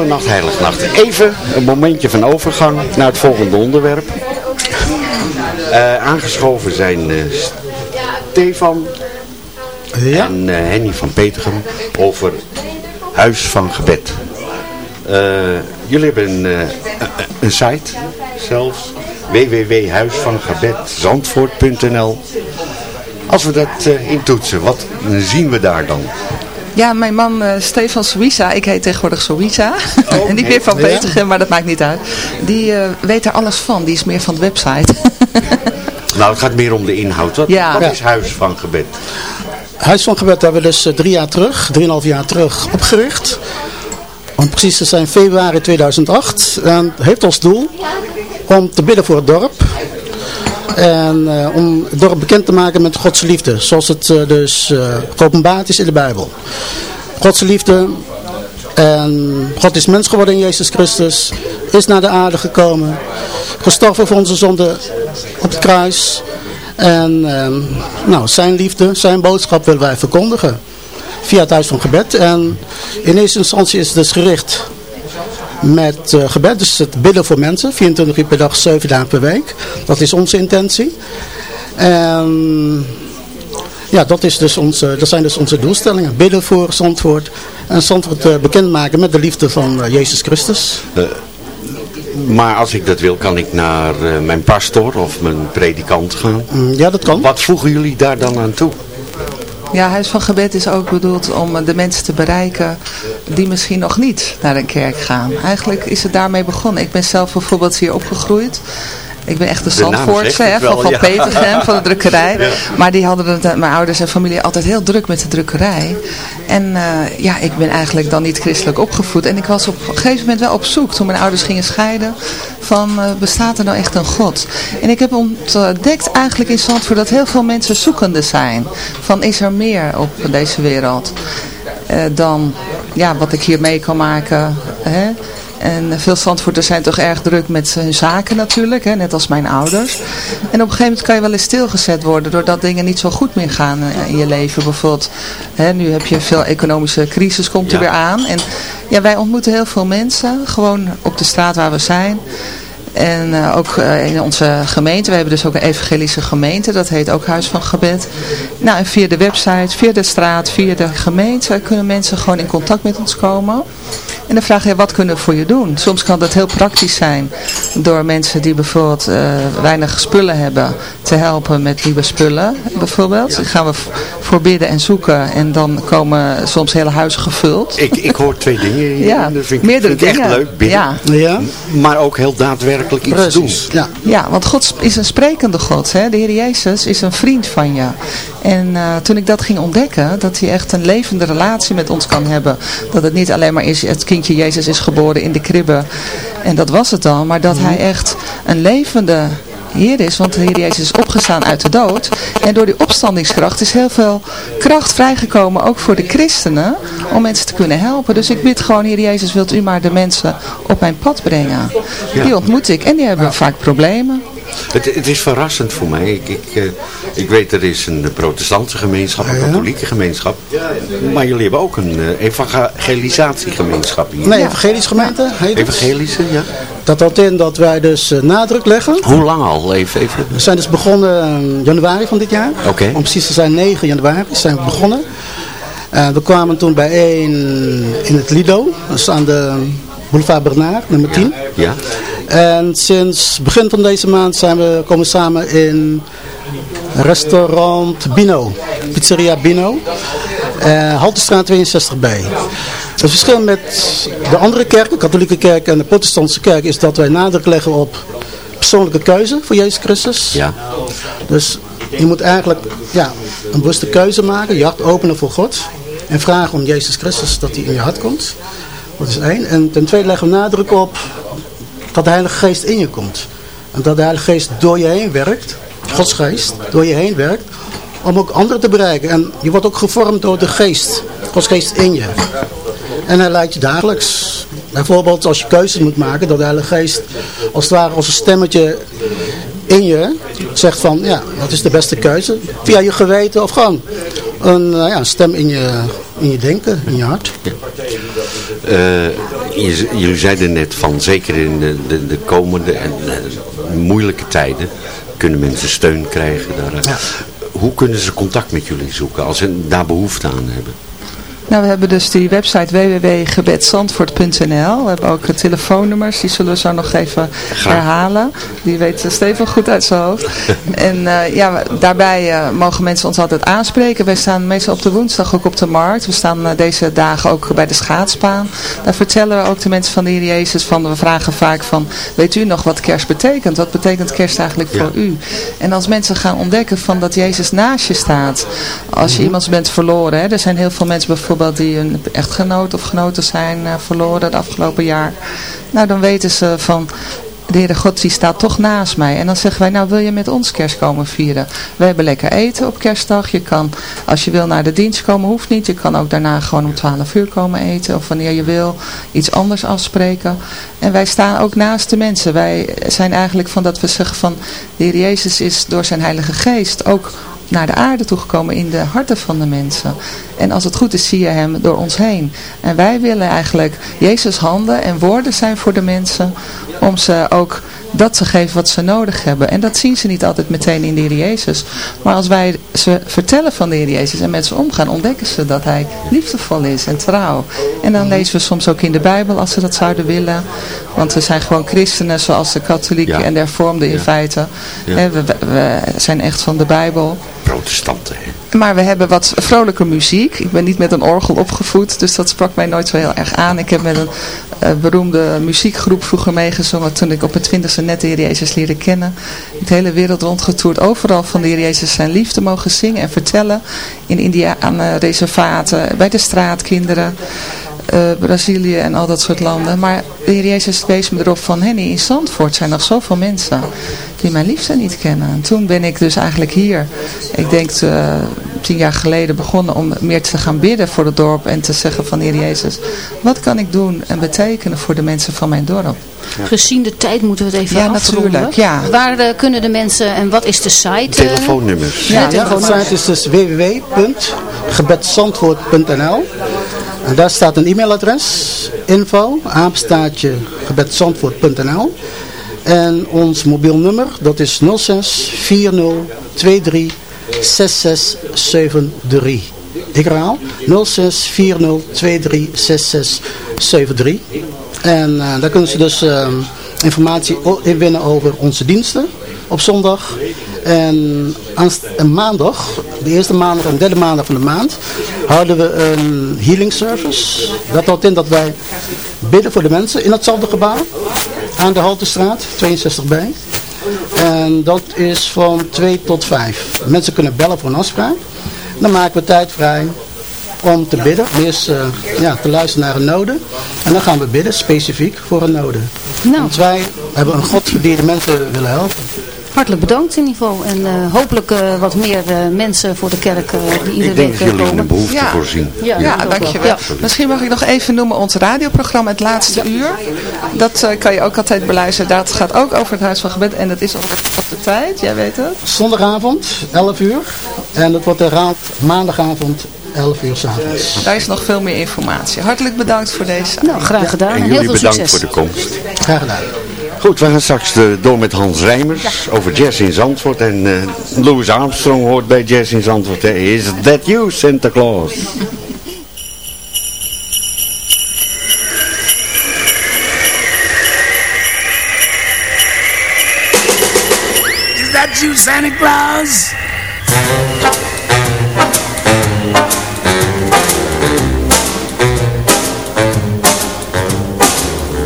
Stille Nacht. Even een momentje van overgang naar het volgende onderwerp. Eh, aangeschoven zijn eh, Stefan en eh, Henny van Petergem over Huis van Gebed. Jullie hebben een, een site zelfs, www.huisvangebedzandvoort.nl Als we dat intoetsen, wat zien we daar dan? Ja, mijn man eh, Stefan Suiza, ik heet tegenwoordig Suiza. en ik ben van Ja. Petergem, maar dat maakt niet uit. Die eh, weet er alles van, die is meer van de website. Nou, het gaat meer om de inhoud. Wat, Ja. wat is Huis van Gebed? Huis van Gebed hebben we dus eh, drie jaar terug, drieënhalf jaar terug opgericht. Om precies te zijn februari 2008. En het heeft als doel om te bidden voor het dorp. En eh, om het dorp bekend te maken met Gods liefde. Zoals het eh, dus geopenbaard is in de Bijbel. Gods liefde. En God is mens geworden in Jezus Christus. Is naar de aarde gekomen. Gestorven voor onze zonde op het kruis. En ehm, nou, zijn liefde, zijn boodschap willen wij verkondigen. Via het huis van gebed. En in eerste instantie is het dus gericht met eh, gebed. Dus het bidden voor mensen. 24 uur per dag, 7 dagen per week. Dat is onze intentie. En ja, dat, is dus onze, dat zijn dus onze doelstellingen. Bidden voor Zandvoort. En Zandvoort eh, bekendmaken met de liefde van eh, Jezus Christus. Maar als ik dat wil, kan ik naar mijn pastor of mijn predikant gaan. Mm, ja, dat kan. Wat voegen jullie daar dan aan toe? Ja, Huis van Gebed is ook bedoeld om de mensen te bereiken die misschien nog niet naar een kerk gaan. Eigenlijk is het daarmee begonnen. Ik ben zelf bijvoorbeeld hier opgegroeid. Ik ben echt de Zandvoortse, hè, van, van ja. Petergem, van de drukkerij. Ja. Maar die hadden het, mijn ouders en familie altijd heel druk met de drukkerij. En eh, ja, ik ben eigenlijk dan niet christelijk opgevoed. En ik was op een gegeven moment wel op zoek, toen mijn ouders gingen scheiden, van eh, bestaat er nou echt een God? En ik heb ontdekt eigenlijk in Zandvoort dat heel veel mensen zoekende zijn. Van is er meer op deze wereld? eh, dan ja, wat ik hier mee kan maken. Hè? En veel Zandvoorters zijn toch erg druk met hun zaken natuurlijk, hè? net als mijn ouders. En op een gegeven moment kan je wel eens stilgezet worden doordat dingen niet zo goed meer gaan eh, in je leven. Bijvoorbeeld, hè, nu heb je veel economische crisis, komt er weer aan. En ja, wij ontmoeten heel veel mensen, gewoon op de straat waar we zijn. En eh, ook eh, in onze gemeente, we hebben dus ook een evangelische gemeente, dat heet ook Huis van Gebed. Nou, en via de website, via de straat, via de gemeente kunnen mensen gewoon in contact met ons komen. En dan vraag je, wat kunnen we voor je doen? Soms kan dat heel praktisch zijn door mensen die bijvoorbeeld eh, weinig spullen hebben te helpen met nieuwe spullen bijvoorbeeld. Dan gaan we voor bidden en zoeken en dan komen soms hele huizen gevuld. Ik, ik hoor twee dingen hier. Ja, dat vind ik, meerdere vind ik echt dingen. leuk. Bidden. Ja. Maar ook heel daadwerkelijk iets Precies, doen. Ja. Ja, want God is een sprekende God. Hè? De Heer Jezus is een vriend van je. En eh, toen ik dat ging ontdekken, dat hij echt een levende relatie met ons kan hebben. Dat het niet alleen maar is, het kindje Jezus is geboren in de kribbe. En dat was het dan. Maar dat hij echt een levende Heer is. Want de Heer Jezus is opgestaan uit de dood. En door die opstandingskracht is heel veel kracht vrijgekomen. Ook voor de christenen. Om mensen te kunnen helpen. Dus ik bid gewoon, Heer Jezus, wilt u maar de mensen op mijn pad brengen. Die ontmoet ik. En die hebben vaak problemen. Het, het is verrassend voor mij. Ik, ik, eh, ik weet er is een protestantse gemeenschap, een katholieke gemeenschap. Maar jullie hebben ook een eh, evangelisatiegemeenschap hier. Nee, evangelische gemeente heet. Evangelische, ja. Dat houdt in dat wij dus eh, nadruk leggen. Hoe lang al? Even, even. We zijn dus begonnen in januari van dit jaar. Oké. Om precies te zijn 9 januari zijn we begonnen. We kwamen toen bijeen in het Lido. Dat is aan de boulevard Bernard, nummer 10. Ja. En sinds begin van deze maand zijn we komen samen in restaurant Bino. Pizzeria Bino. Eh Haltestraat 62b. Het verschil met de andere kerken, katholieke kerk en de protestantse kerk, is dat wij nadruk leggen op persoonlijke keuze voor Jezus Christus. Ja. Dus je moet eigenlijk ja, een bewuste keuze maken, je hart openen voor God. En vragen om Jezus Christus dat hij in je hart komt. Dat is één. En ten tweede leggen we nadruk op dat de Heilige Geest in je komt. En dat de Heilige Geest door je heen werkt. Gods Geest door je heen werkt. Om ook anderen te bereiken. En je wordt ook gevormd door de Geest. Gods Geest in je. En hij leidt je dagelijks. Bijvoorbeeld als je keuzes moet maken. Dat de Heilige Geest als het ware als een stemmetje in je zegt van ja, wat is de beste keuze? Via je geweten of gewoon een, eh, ja, stem in je, in je denken, in je hart. Eh, je- jullie zeiden net van, zeker in de, de, de komende en eh, moeilijke tijden, kunnen mensen steun krijgen daaraan. Hoe kunnen ze contact met jullie zoeken als ze daar behoefte aan hebben? Nou, we hebben dus die website www.gebedsandvoort.nl. We hebben ook eh, telefoonnummers, die zullen we zo nog even herhalen. Die weet eh, Steven goed uit zijn hoofd. en eh, ja, daarbij mogen mensen ons altijd aanspreken. Wij staan meestal op de woensdag ook op de markt. We staan deze dagen ook bij de schaatsbaan. Daar vertellen we ook de mensen van de Heer Jezus van, we vragen vaak van, weet u nog wat kerst betekent? Wat betekent kerst eigenlijk voor u? En als mensen gaan ontdekken van dat Jezus naast je staat, als je iemand bent verloren, hè, er zijn heel veel mensen bijvoorbeeld die een echtgenoot of genoten zijn eh, verloren het afgelopen jaar. Nou, dan weten ze van, de Heere God die staat toch naast mij. En dan zeggen wij, nou wil je met ons kerst komen vieren? We hebben lekker eten op kerstdag. Je kan, als je wil naar de dienst komen, hoeft niet. Je kan ook daarna gewoon om 12 uur komen eten. Of wanneer je wil, iets anders afspreken. En wij staan ook naast de mensen. Wij zijn eigenlijk van dat we zeggen van, de Heer Jezus is door zijn Heilige Geest ook naar de aarde toegekomen in de harten van de mensen. En als het goed is, zie je hem door ons heen. En wij willen eigenlijk Jezus handen en woorden zijn voor de mensen. Om ze ook dat te geven wat ze nodig hebben. En dat zien ze niet altijd meteen in de Heer Jezus. Maar als wij ze vertellen van de Heer Jezus en met ze omgaan, ontdekken ze dat Hij liefdevol is en trouw. En dan lezen we soms ook in de Bijbel als ze dat zouden willen. Want we zijn gewoon christenen zoals de katholieken en de hervormden in feite. Ja. We zijn echt van de Bijbel. Maar we hebben wat vrolijke muziek. Ik ben niet met een orgel opgevoed, dus dat sprak mij nooit zo heel erg aan. Ik heb met een eh, beroemde muziekgroep vroeger meegezongen toen ik op het twintigste net de Heer Jezus leerde kennen. De hele wereld rondgetoerd, overal van de Heer Jezus zijn liefde mogen zingen en vertellen. In Indiaanreservaten, bij de straatkinderen. Eh, Brazilië en al dat soort landen. Maar de Heer Jezus wees me erop van, Henny, in Zandvoort zijn nog zoveel mensen die mijn liefde niet kennen. En toen ben ik dus eigenlijk hier, ik denk eh, tien jaar geleden begonnen om meer te gaan bidden voor het dorp. En te zeggen van, Heer Jezus, wat kan ik doen en betekenen voor de mensen van mijn dorp? Gezien de tijd moeten we het even Ja, afronden. natuurlijk, ja. Waar eh, kunnen de mensen en wat is de site? eh? Telefoonnummers. Ja, Ja, de telefoonnummer. site is dus www.gebedsandvoort.nl En daar staat een e-mailadres, info, gebedsandvoort.nl En ons mobiel nummer, dat is 06 40 23 6673. Ik herhaal, 06 40 23 6673. En eh, daar kunnen ze dus ehm, informatie inwinnen over onze diensten op zondag. En, aanst- en maandag, de eerste maandag en derde maandag van de maand, houden we een healing service. Dat houdt in dat wij bidden voor de mensen in hetzelfde gebouw. Aan de Haltestraat, 62b. En dat is van 2 tot 5. Mensen kunnen bellen voor een afspraak. Dan maken we tijd vrij om te bidden. Eerst eh, ja, te luisteren naar een node. En dan gaan we bidden specifiek voor een node. Want wij hebben een God die de mensen willen helpen. Hartelijk bedankt in ieder geval. En eh, hopelijk eh, wat meer eh, mensen voor de kerk eh, die iedere Ik denk week dat eh, jullie komen. een behoefte Ja. voorzien. Ja, Ja, dankjewel. Ja. Misschien mag ik nog even noemen ons radioprogramma Het Laatste Uur. Dat eh, kan je ook altijd beluisteren. Dat gaat ook over het Huis van Gebed. En dat is op, op de tijd, jij weet het. Zondagavond, 11 uur. En dat wordt herhaald maandagavond, 11 uur s'avonds. Daar is nog veel meer informatie. Hartelijk bedankt voor deze. Nou, graag gedaan. En heel jullie veel bedankt succes. voor de komst. Graag gedaan. Goed, we gaan straks eh, door met Hans Rijmers over jazz in Zandvoort. En eh, Louis Armstrong hoort bij jazz in Zandvoort. Is that you, Santa Claus? Is that you, Santa Claus?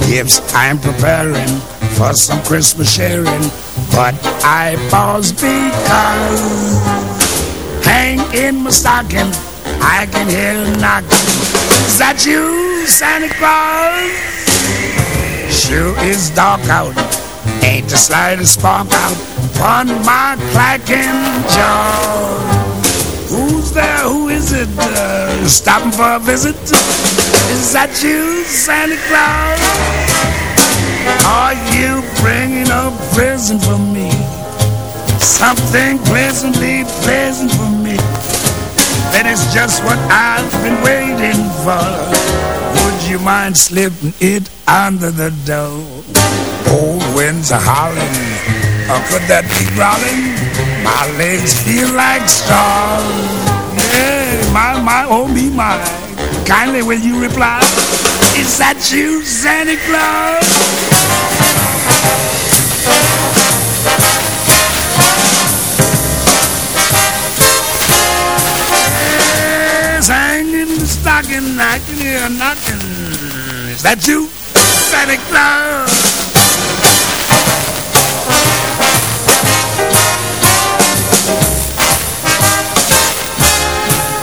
Gifts I'm preparing for some Christmas sharing, but I pause because hang in my stocking, I can hear a knocking. Is that you, Santa Claus? Sure is dark out. Ain't the slightest spark out upon my clacking jaw. Who's there? Who is it? Uh, stopping for a visit? Is that you, Santa Claus? Are you bringing a present for me? Something pleasantly pleasant for me. That is just what I've been waiting for. Would you mind slipping it under the door? Cold winds are howling, or could that be growling? My legs feel like stars. Yeah, my, my, oh me, my. Kindly will you reply? Is that you, Santa Claus? Hear. Is that you, Santa Claus?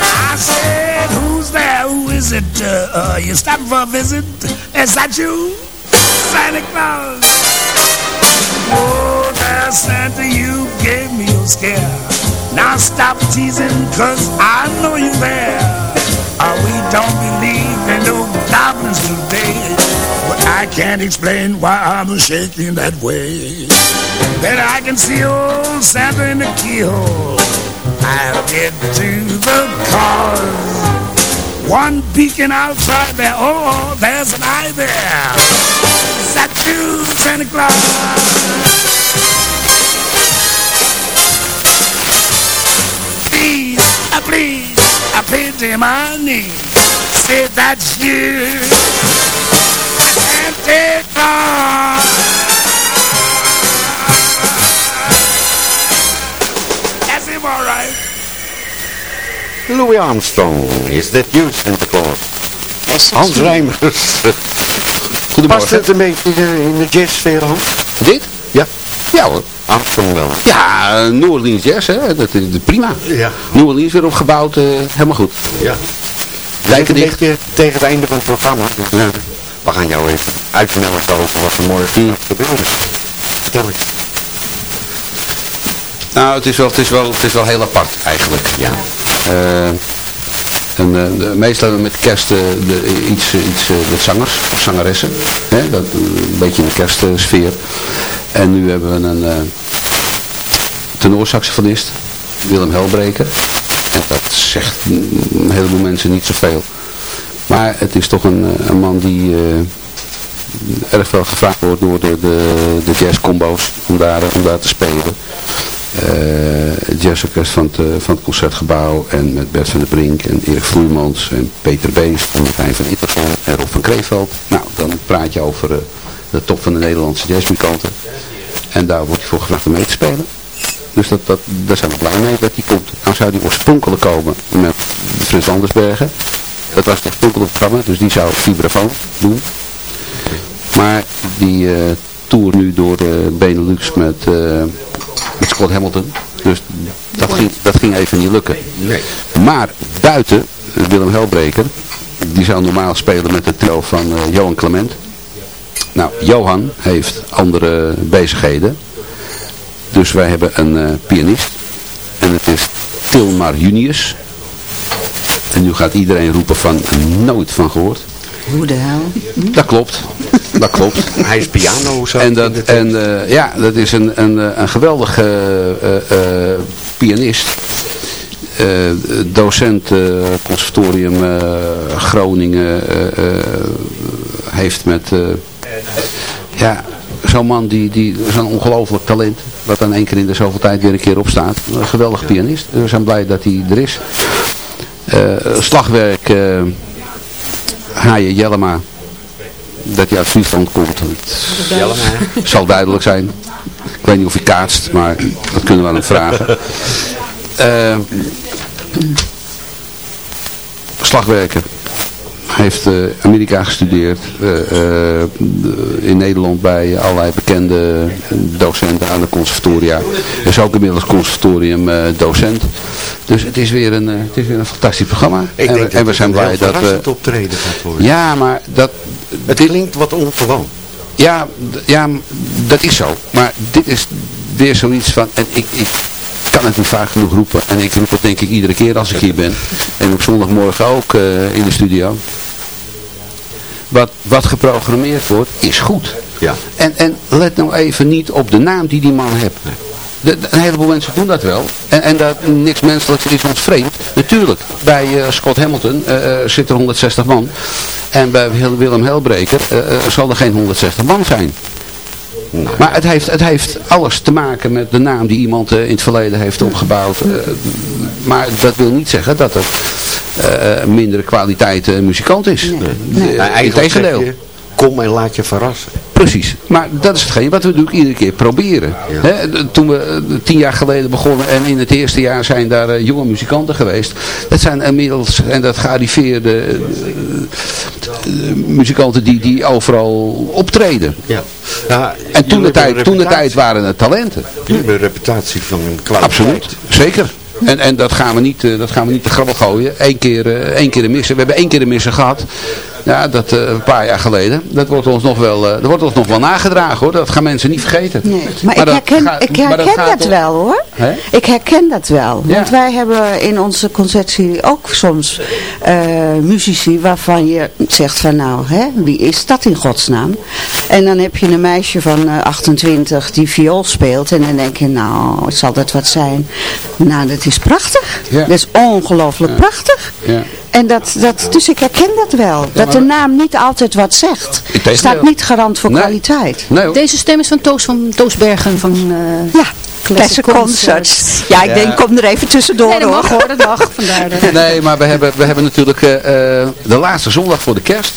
I said, who's there? Who is it? Uh, uh, you stopping for a visit? Is that you, Santa Claus? Oh, there, Santa, you gave me a scare. Now stop teasing, cause I know you're there. Uh, we don't believe in no goblins today. But I can't explain why I'm shaking that way. Then I can see old Santa in the keyhole. I'll get to the cause. One peeking outside there. Oh, there's an eye there. Is that you, Santa Claus? Please, uh, please, I pity my knees. Say that's you, Santa Claus. That's him, all right. Louis Armstrong, is that you, Santa Claus? Hans Rijmers. Goedemorgen. Past het een beetje in de jazzsfeer, Hans? Dit? Ja. Ja hoor. Armstrong wel, hè? Ja, eh, New Orleans Jazz, hè. Dat is prima. Ja. New Orleans weer opgebouwd, eh, helemaal goed. Ja. Dijken een dicht. beetje tegen het einde van het programma. Dus Ja. we gaan jou even uitvertellen over wat er morgen gaat gebeuren. Vertel eens. Nou, het is wel, het is wel, het is wel heel apart eigenlijk. Ja. Eh, en, eh, de- meestal hebben we met kerst eh, de, iets, eh, iets eh, met zangers, zangeressen. Hè? Dat, eh, een beetje in de kerstsfeer. En nu hebben we een uh, tenorsaxofonist, Willem Helbreker. En dat zegt een heleboel mensen niet zoveel. Maar het is toch een, eh, man die eh, erg veel gevraagd wordt door de, de, de jazzcombo's om daar, om daar te spelen. Eh, het jazzorkest van het, eh, van het Concertgebouw en met Bert van der Brink en Erik Vloeimans en Peter Bees en Martijn van Itterval en Rob van Kreeveld. Nou, dan praat je over eh, de top van de Nederlandse jazzmuzikanten. En daar wordt hij voor gevraagd om mee te spelen. Dus dat, dat, daar zijn we blij mee dat hij komt. Nou zou hij oorspronkelijk komen met Frits Landersbergen. Dat was het oorspronkelijke programma, dus die zou vibrafoon doen. Maar die eh tour nu door de Benelux met, eh, met Scott Hamilton. Dus dat ging, dat ging even niet lukken. Maar buiten, eh, Willem Helbreker, die zou normaal spelen met het trio van eh, Johan Clement. Nou, Johan heeft andere bezigheden. Dus wij hebben een eh, pianist. En het is Tilmar Junius. En nu gaat iedereen roepen van nooit van gehoord. Hoe de hel? Dat klopt. Dat klopt. Hij is piano zo. En, dat, en eh, ja, dat is een, een, eh, een geweldige eh, eh, pianist. Eh, docent eh, conservatorium Groningen eh, eh, heeft met eh, ja, zo'n man die, die zo'n ongelooflijk talent wat dan één keer in de zoveel tijd weer een keer opstaat. Een geweldig pianist. We zijn blij dat hij er is. Eh, slagwerk eh Haaien Jellema dat hij uit Friesland komt. Het Jellema. zal duidelijk zijn. Ik weet niet of hij kaatst, maar dat kunnen we aan hem vragen. Eh, slagwerker. Heeft eh, Amerika gestudeerd. eh, eh, in Nederland bij allerlei bekende docenten aan de conservatoria. Is ook inmiddels conservatorium eh, docent. Dus het is weer een, het is weer een fantastisch programma. Ik en, denk en we zijn blij dat we... optreden gaat worden. Ja, maar dat... Het klinkt wat ongewoon. Ja, ja, dat is zo. Maar dit is weer zoiets van... En ik, ik kan het niet vaak genoeg roepen. En ik roep het denk ik iedere keer als ik hier ben. En op zondagmorgen ook in de studio. Wat, wat geprogrammeerd wordt, is goed. Ja. En, en let nou even niet op de naam die die man heeft. de, de- een heleboel mensen doen dat wel. En, en dat, niks menselijks is ons vreemd. Natuurlijk, bij eh, Scott Hamilton eh, zit er 160 man. En bij Wil- Willem Helbreker zal er geen 160 man zijn. Maar het heeft, het heeft alles te maken met de naam die iemand eh, in het verleden heeft opgebouwd. Eh, maar dat wil niet zeggen dat het eh, mindere kwaliteit muzikant is. Nee. Nou, eigenlijk Integendeel. Kom en laat je verrassen. Precies. Maar dat is hetgeen wat we natuurlijk iedere keer proberen. Toen we eh, tien jaar geleden begonnen en in het eerste jaar zijn daar eh, jonge muzikanten geweest. Dat zijn inmiddels, en dat gearriveerde eh, muzikanten die, die overal optreden. Ja. Ja, En toen de, tijd, toen de tijd waren het talenten. Jullie hebben een reputatie van een kwaliteit. Absoluut, zeker. En, en dat, gaan we niet, dat gaan we niet te grabbel gooien. Eén keer, één keer een missen. We hebben één keer een missen gehad. Ja, dat eh, een paar jaar geleden. Dat wordt ons nog wel, eh, dat wordt ons nog wel nagedragen hoor. Dat gaan mensen niet vergeten. Nee, maar, ik herken, gaat- ik herken dat om- wel hoor. Ik herken dat wel. Ja. Want wij hebben in onze concertserie ook soms eh, muzici waarvan je zegt van nou, hè, wie is dat in godsnaam? En dan heb je een meisje van eh, 28 die viool speelt en dan denk je nou, zal dat wat zijn? Nou, dat is prachtig. Ja. Dat is ongelooflijk prachtig. Ja. En dat, dat, dus ik herken dat wel. dat de naam niet altijd wat zegt. Staat niet garant voor Nee. kwaliteit. Nee. Deze stem is van Toos, van Toos Bergen van eh Ja, Classic Concerts. Ja, ik Ja. denk, kom er even tussendoor Nee, dat hoor. mag hoor, dat mag. Vandaar. Nee, maar we hebben, we hebben natuurlijk eh, eh, de laatste zondag voor de kerst.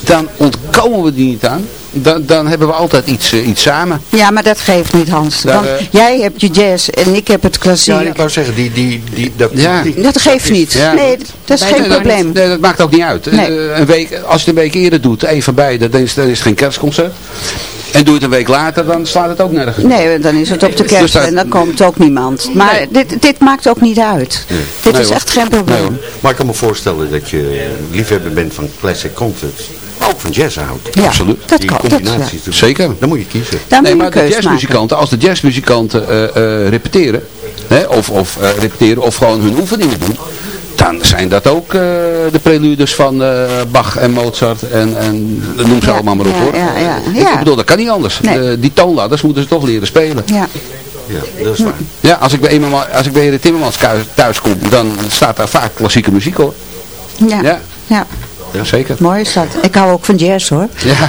Dan ontkomen we die niet aan. Dan, dan hebben we altijd iets, eh, iets samen. Ja, maar dat geeft niet Hans. Daar, Want eh, jij hebt je jazz en ik heb het klassiek. Ja, ik wou zeggen, die, die, die, dat, Ja. die- dat geeft niet. Ja. Nee, dat is Nee, geen dat- probleem. Nee, dat maakt ook niet uit. Nee. Eh, een week, als je het een week eerder doet, een van beide, dan is, dan is het geen kerstconcert. En doe je het een week later, dan slaat het ook nergens. Nee, dan is het op de kerst Dus dat- en dan komt ook niemand. Maar Nee. dit, dit maakt ook niet uit. Dit Nee, is hoor. echt geen probleem. Maar ik kan me voorstellen dat je liefhebber bent van classic concerts. Ook van jazz houdt. Ja, Absoluut. dat Die kan. Dat, ja. Zeker. Dan moet je kiezen. Daar nee, moet maar de maken. jazzmuzikanten, als de jazzmuzikanten eh, eh, repeteren, hè, of, of eh, repeteren of gewoon hun oefeningen doen, dan zijn dat ook eh, de preludes van eh, Bach en Mozart en, en noem ze Ja, allemaal maar op ja, hoor. ja, ja, Ik ja. bedoel, dat kan niet anders. Nee. Die toonladders moeten ze toch leren spelen. Ja. Ja, dat is waar. Ja, als ik bij, eenmaal, als ik bij Erik Timmermans thuis, thuis kom, dan staat daar vaak klassieke muziek hoor. Ja. Ja, ja. zeker. mooi is dat. Ik hou ook van jazz hoor. Ja.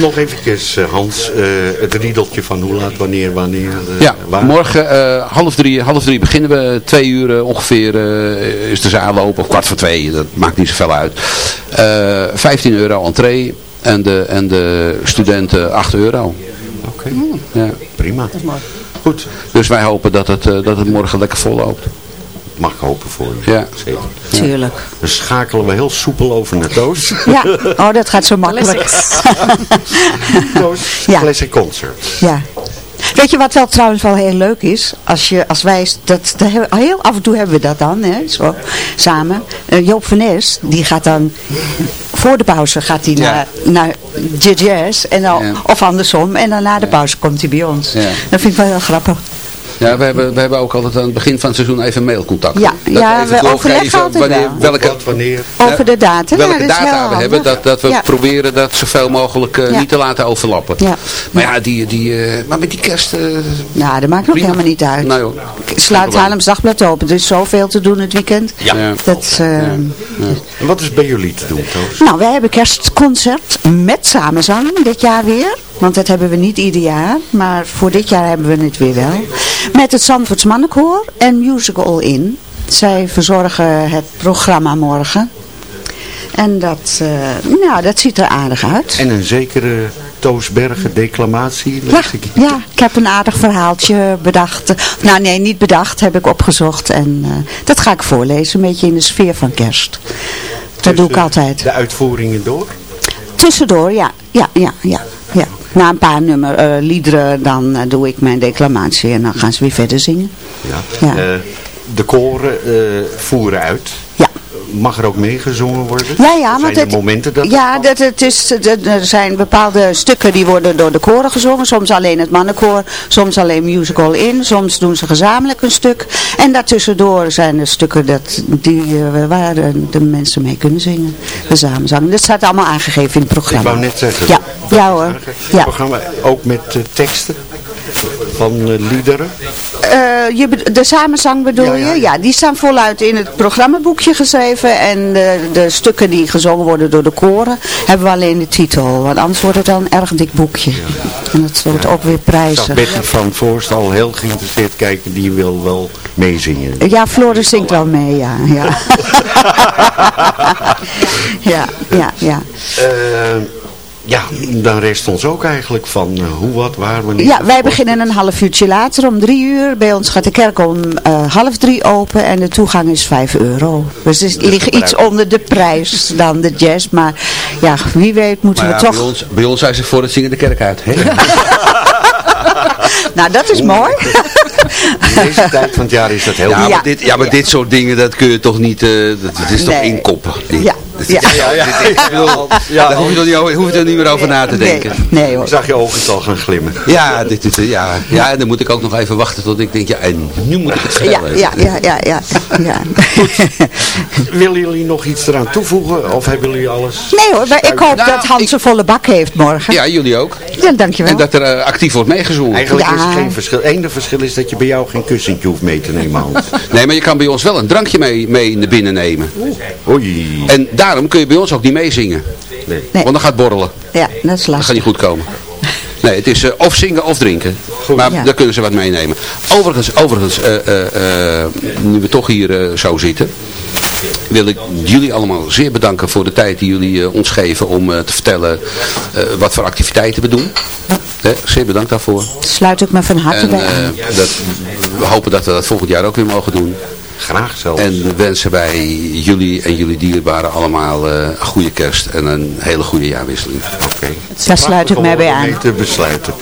Nog eventjes, eh, Hans, eh, het riedeltje van hoe laat, wanneer, wanneer, eh, Ja, waar. morgen eh, half, drie, half drie beginnen we. Twee uur ongeveer eh, is de zaal open. Of kwart voor twee, dat maakt niet zoveel uit. Eh 15 euro entree en de, en de studenten 8 euro. Oké, Ja. prima. Goed, Dus wij hopen dat het, eh, dat het morgen lekker vol loopt. Mag ik hopen voor je. Ja. Zeker. Tuurlijk. Dan schakelen we heel soepel over naar Toos. Ja, oh dat gaat zo makkelijk. Toos, Ja. classic concert. Ja. Weet je wat wel trouwens wel heel leuk is? Als, je, als wij, dat, dat hebben- heel af en toe hebben we dat dan, hè, zo, samen. Eh, Joop van Nes, die gaat dan, voor de pauze gaat hij Ja. naar, naar de jazz, en dan, Ja. of andersom, en dan na de pauze komt hij bij ons. Ja. Dat vind ik wel heel grappig. Ja, we hebben, we hebben ook altijd aan het begin van het seizoen even mailcontact. Ja, Dat ja, even we doorgeven overleggen altijd wanneer, wel. welke, Wat, wanneer. Over de datum, ja, welke data we hebben, dat, dat we Ja. proberen dat zoveel mogelijk eh, Ja. niet te laten overlappen. Ja. Maar ja, die, die, eh, maar met die kerst... eh, Ja, dat maakt ook Prima. helemaal niet uit. nou joh. Ik Sluit probleem. Haarlems Dagblad open. Er is zoveel te doen het weekend. Ja. Ja. Dat, En wat is bij jullie te doen, Toos? Nou, wij hebben kerstconcert met samenzang dit jaar weer. Want dat hebben we niet ieder jaar. Maar voor dit jaar hebben we het weer wel. Met het Zandvoorts Mannenkoor en Musical In. Zij verzorgen het programma morgen. En dat, eh, nou, dat ziet er aardig uit. En een zekere Toos Bergen declamatie, Ja, ik. ja, ik heb een aardig verhaaltje bedacht. Nou nee, niet bedacht, heb ik opgezocht. En eh, dat ga ik voorlezen, een beetje in de sfeer van kerst. Dat doe ik Tussen altijd. De uitvoeringen door? Tussendoor, ja. Ja, ja, ja. ja. Na een paar nummer eh, liederen, dan eh, doe ik mijn declamatie en dan gaan ze weer verder zingen. Ja. Ja. Eh, de koren voeren uit. Ja. Mag er ook meegezongen worden? Ja, ja, Zijn want er het, momenten dat ja, dat, het is, dat- er zijn bepaalde stukken die worden door de koren gezongen. Soms alleen het mannenkoor, soms alleen musical in. Soms doen ze gezamenlijk een stuk. En daartussendoor zijn er stukken dat, die, waar de, mensen mee kunnen zingen. De samenzang. Dat staat allemaal aangegeven in het Ik programma. wou net zeggen. Ja, ja hoor. Ja. Programma ook met eh, teksten? van eh, liederen? Eh, je, de samenzang bedoel je? Ja, die staan voluit in het programmaboekje geschreven. En de, de stukken die gezongen worden door de koren hebben we alleen de titel. Want anders wordt het wel een erg dik boekje. En dat wordt ook weer Ik prijzig. Betty van Voorst al heel geïnteresseerd kijken. Die wil wel meezingen. Ja, Floris zingt wel mee, ja. Ja, ja, ja. Ja. Dan rest ons ook eigenlijk van eh, hoe, wat, waar, wanneer. Ja, wij beginnen een half uurtje later om drie uur. Bij ons gaat de kerk om eh, half drie open en de toegang is vijf euro. Dus het ligt iets onder de prijs dan de jazz. Maar ja, wie weet moeten Maar we ja, toch... bij, ons, bij ons zijn ze voor het zingen de kerk uit. Hè? Nou, dat is mooi. In deze tijd van het jaar is dat heel ja, maar dit, ja, maar dit soort dingen, dat kun je toch niet, eh, dat, dat is toch Nee. inkoppen. Ja. Ja. Ja, ja, ik bedoel, Daar hoef je, toch niet, over- hoef je er niet meer over na te denken. Nee hoor. Ik zag je ogen al gaan glimmen. Ja, dit, ja, ja, en dan moet ik ook nog even wachten tot ik denk, ja, en nu moet ik het Ja, vertellen. ja, ja, ja, ja. ja. Willen jullie nog iets eraan toevoegen? Of hebben jullie alles? Nee hoor, maar ik hoop Nou, dat Hans een volle bak heeft morgen. Ja, jullie ook. Ja, dankjewel. En dat er eh, actief wordt meegezongen. Eigenlijk is Ja. er geen verschil. Het enige verschil is dat je bij jou geen kussentje hoeft mee te nemen, Hans. Nee, maar je kan bij ons wel een drankje mee, mee naar binnen nemen. Oei. En daarom kun je bij ons ook niet meezingen. Nee. Want dan gaat borrelen. Ja, dat is Dat gaat lastig. niet goed komen. Nee, het is eh, of zingen of drinken. Maar Ja. daar kunnen ze wat meenemen. Overigens, overigens eh, eh, eh, nu we toch hier eh, zo zitten, wil ik jullie allemaal zeer bedanken voor de tijd die jullie ons geven om eh, te vertellen eh, wat voor activiteiten we doen. Hè, zeer bedankt daarvoor. Sluit ik me van harte En bij aan. dat, we hopen dat we dat volgend jaar ook weer mogen doen. Graag zelfs. En wensen wij jullie en jullie dierbaren allemaal eh, een goede kerst en een hele goede jaarwisseling. Oké. Daar sluit ik mij bij aan. mee te besluiten.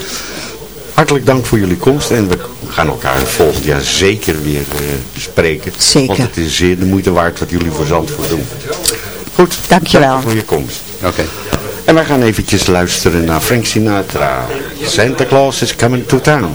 Hartelijk dank voor jullie komst en we gaan elkaar volgend jaar zeker weer eh, bespreken. Zeker. Want het is zeer de moeite waard wat jullie voor Zandvoort doen. Goed, Dankjewel. dank voor je komst. Oké. En wij gaan eventjes luisteren naar Frank Sinatra. Santa Claus is coming to town.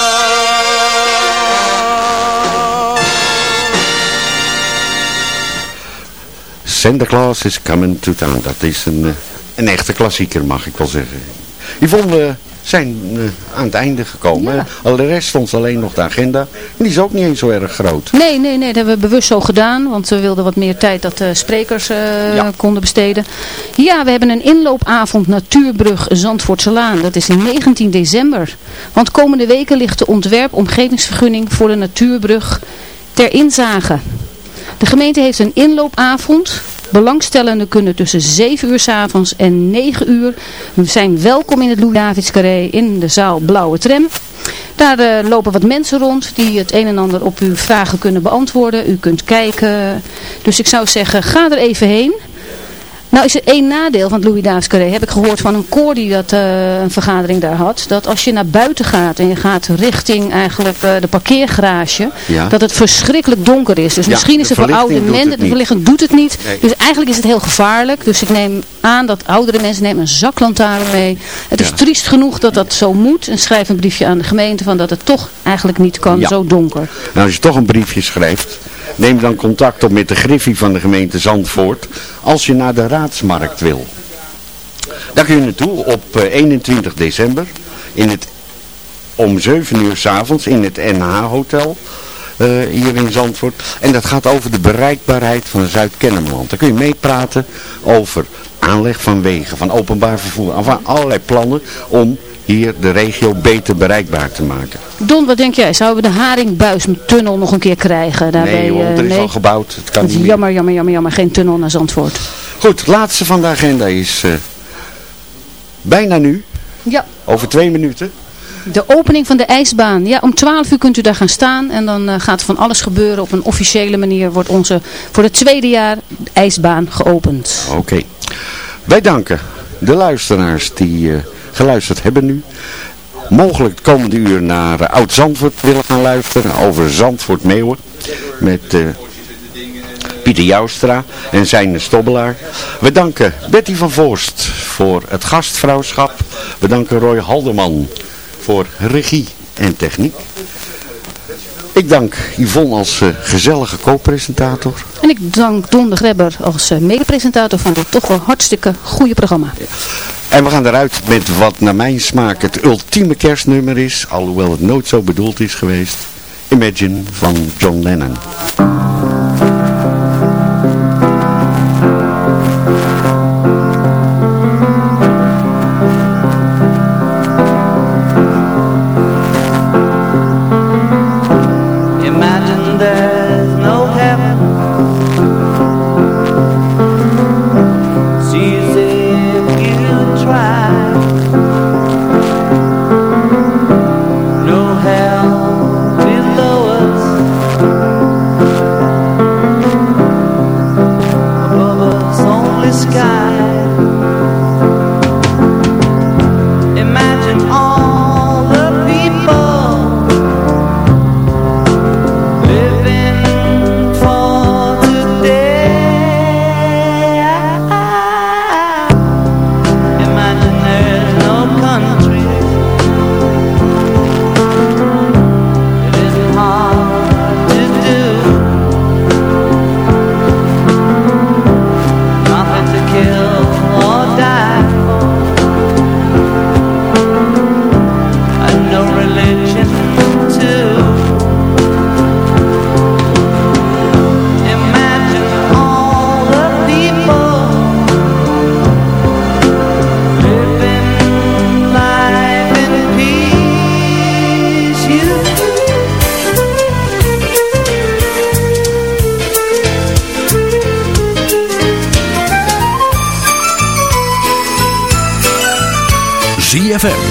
Santa Claus is coming to town. Dat is een, eh, een echte klassieker, mag ik wel zeggen. Yvonne, zijn eh, aan het einde gekomen. Al de rest stond alleen nog de agenda. En die is ook niet eens zo erg groot. Nee, nee, nee, dat hebben we bewust zo gedaan. Want we wilden wat meer tijd dat de sprekers eh, konden besteden. Ja, we hebben een inloopavond Natuurbrug Zandvoortselaan. Dat is 19 december. Want komende weken ligt de ontwerp omgevingsvergunning voor de Natuurbrug ter inzage. De gemeente heeft een inloopavond. Belangstellenden kunnen tussen 7 uur s avonds en 9 uur zijn welkom in het Louis Carré in de zaal Blauwe Tram. Daar uh, lopen wat mensen rond die het een en ander op uw vragen kunnen beantwoorden. U kunt kijken. Dus ik zou zeggen, ga er even heen. Nou is er één nadeel van het Louis Davids Carré. Heb ik gehoord van een koor die dat, uh, een vergadering daar had. Dat als je naar buiten gaat en je gaat richting eigenlijk uh, de parkeergarage. Ja. Dat het verschrikkelijk donker is. Dus Ja, misschien is het voor oude mensen. het De verlichting doet het niet. Nee. Dus eigenlijk is het heel gevaarlijk. Dus ik neem aan dat oudere mensen nemen een zaklantaarn mee. Het is triest genoeg dat dat zo moet. En schrijf een briefje aan de gemeente van dat het toch eigenlijk niet kan. Zo donker. Nou, als je toch een briefje schrijft, neem dan contact op met de griffie van de gemeente Zandvoort als je naar de raadsmarkt wil. Daar kun je naartoe op eh, 21 december in het, om 7 uur s'avonds in het NH-hotel eh, hier in Zandvoort. En dat gaat over de bereikbaarheid van Zuid-Kennemerland. Daar kun je meepraten over aanleg van wegen, van openbaar vervoer, van allerlei plannen om hier de regio beter bereikbaar te maken. Don, wat denk jij? Zouden we de Haringbuistunnel nog een keer krijgen? Daarbij, nee, want er is al gebouwd. Het kan niet meer. jammer, jammer, jammer, jammer. Geen tunnel naar Zandvoort. Goed, laatste van de agenda is eh, bijna nu. Ja. Over twee minuten. De opening van de ijsbaan. Ja, om 12 uur kunt u daar gaan staan. En dan eh, gaat van alles gebeuren. Op een officiële manier wordt onze voor het tweede jaar ijsbaan geopend. Oké. Wij danken de luisteraars die eh, geluisterd hebben nu. Mogelijk het komende uur naar eh, Oud-Zandvoort willen gaan luisteren over Zandvoort-Meeuwen. Met eh, Pieter Joustra en zijn Stobbelaar. We danken Betty van Voorst voor het gastvrouwschap. We danken Roy Halderman voor regie en techniek. Ik dank Yvonne als eh, gezellige co-presentator. En ik dank Don de Grebber als medepresentator van dit toch wel hartstikke goede programma. En we gaan eruit met wat naar mijn smaak het ultieme kerstnummer is, alhoewel het nooit zo bedoeld is geweest. Imagine van John Lennon.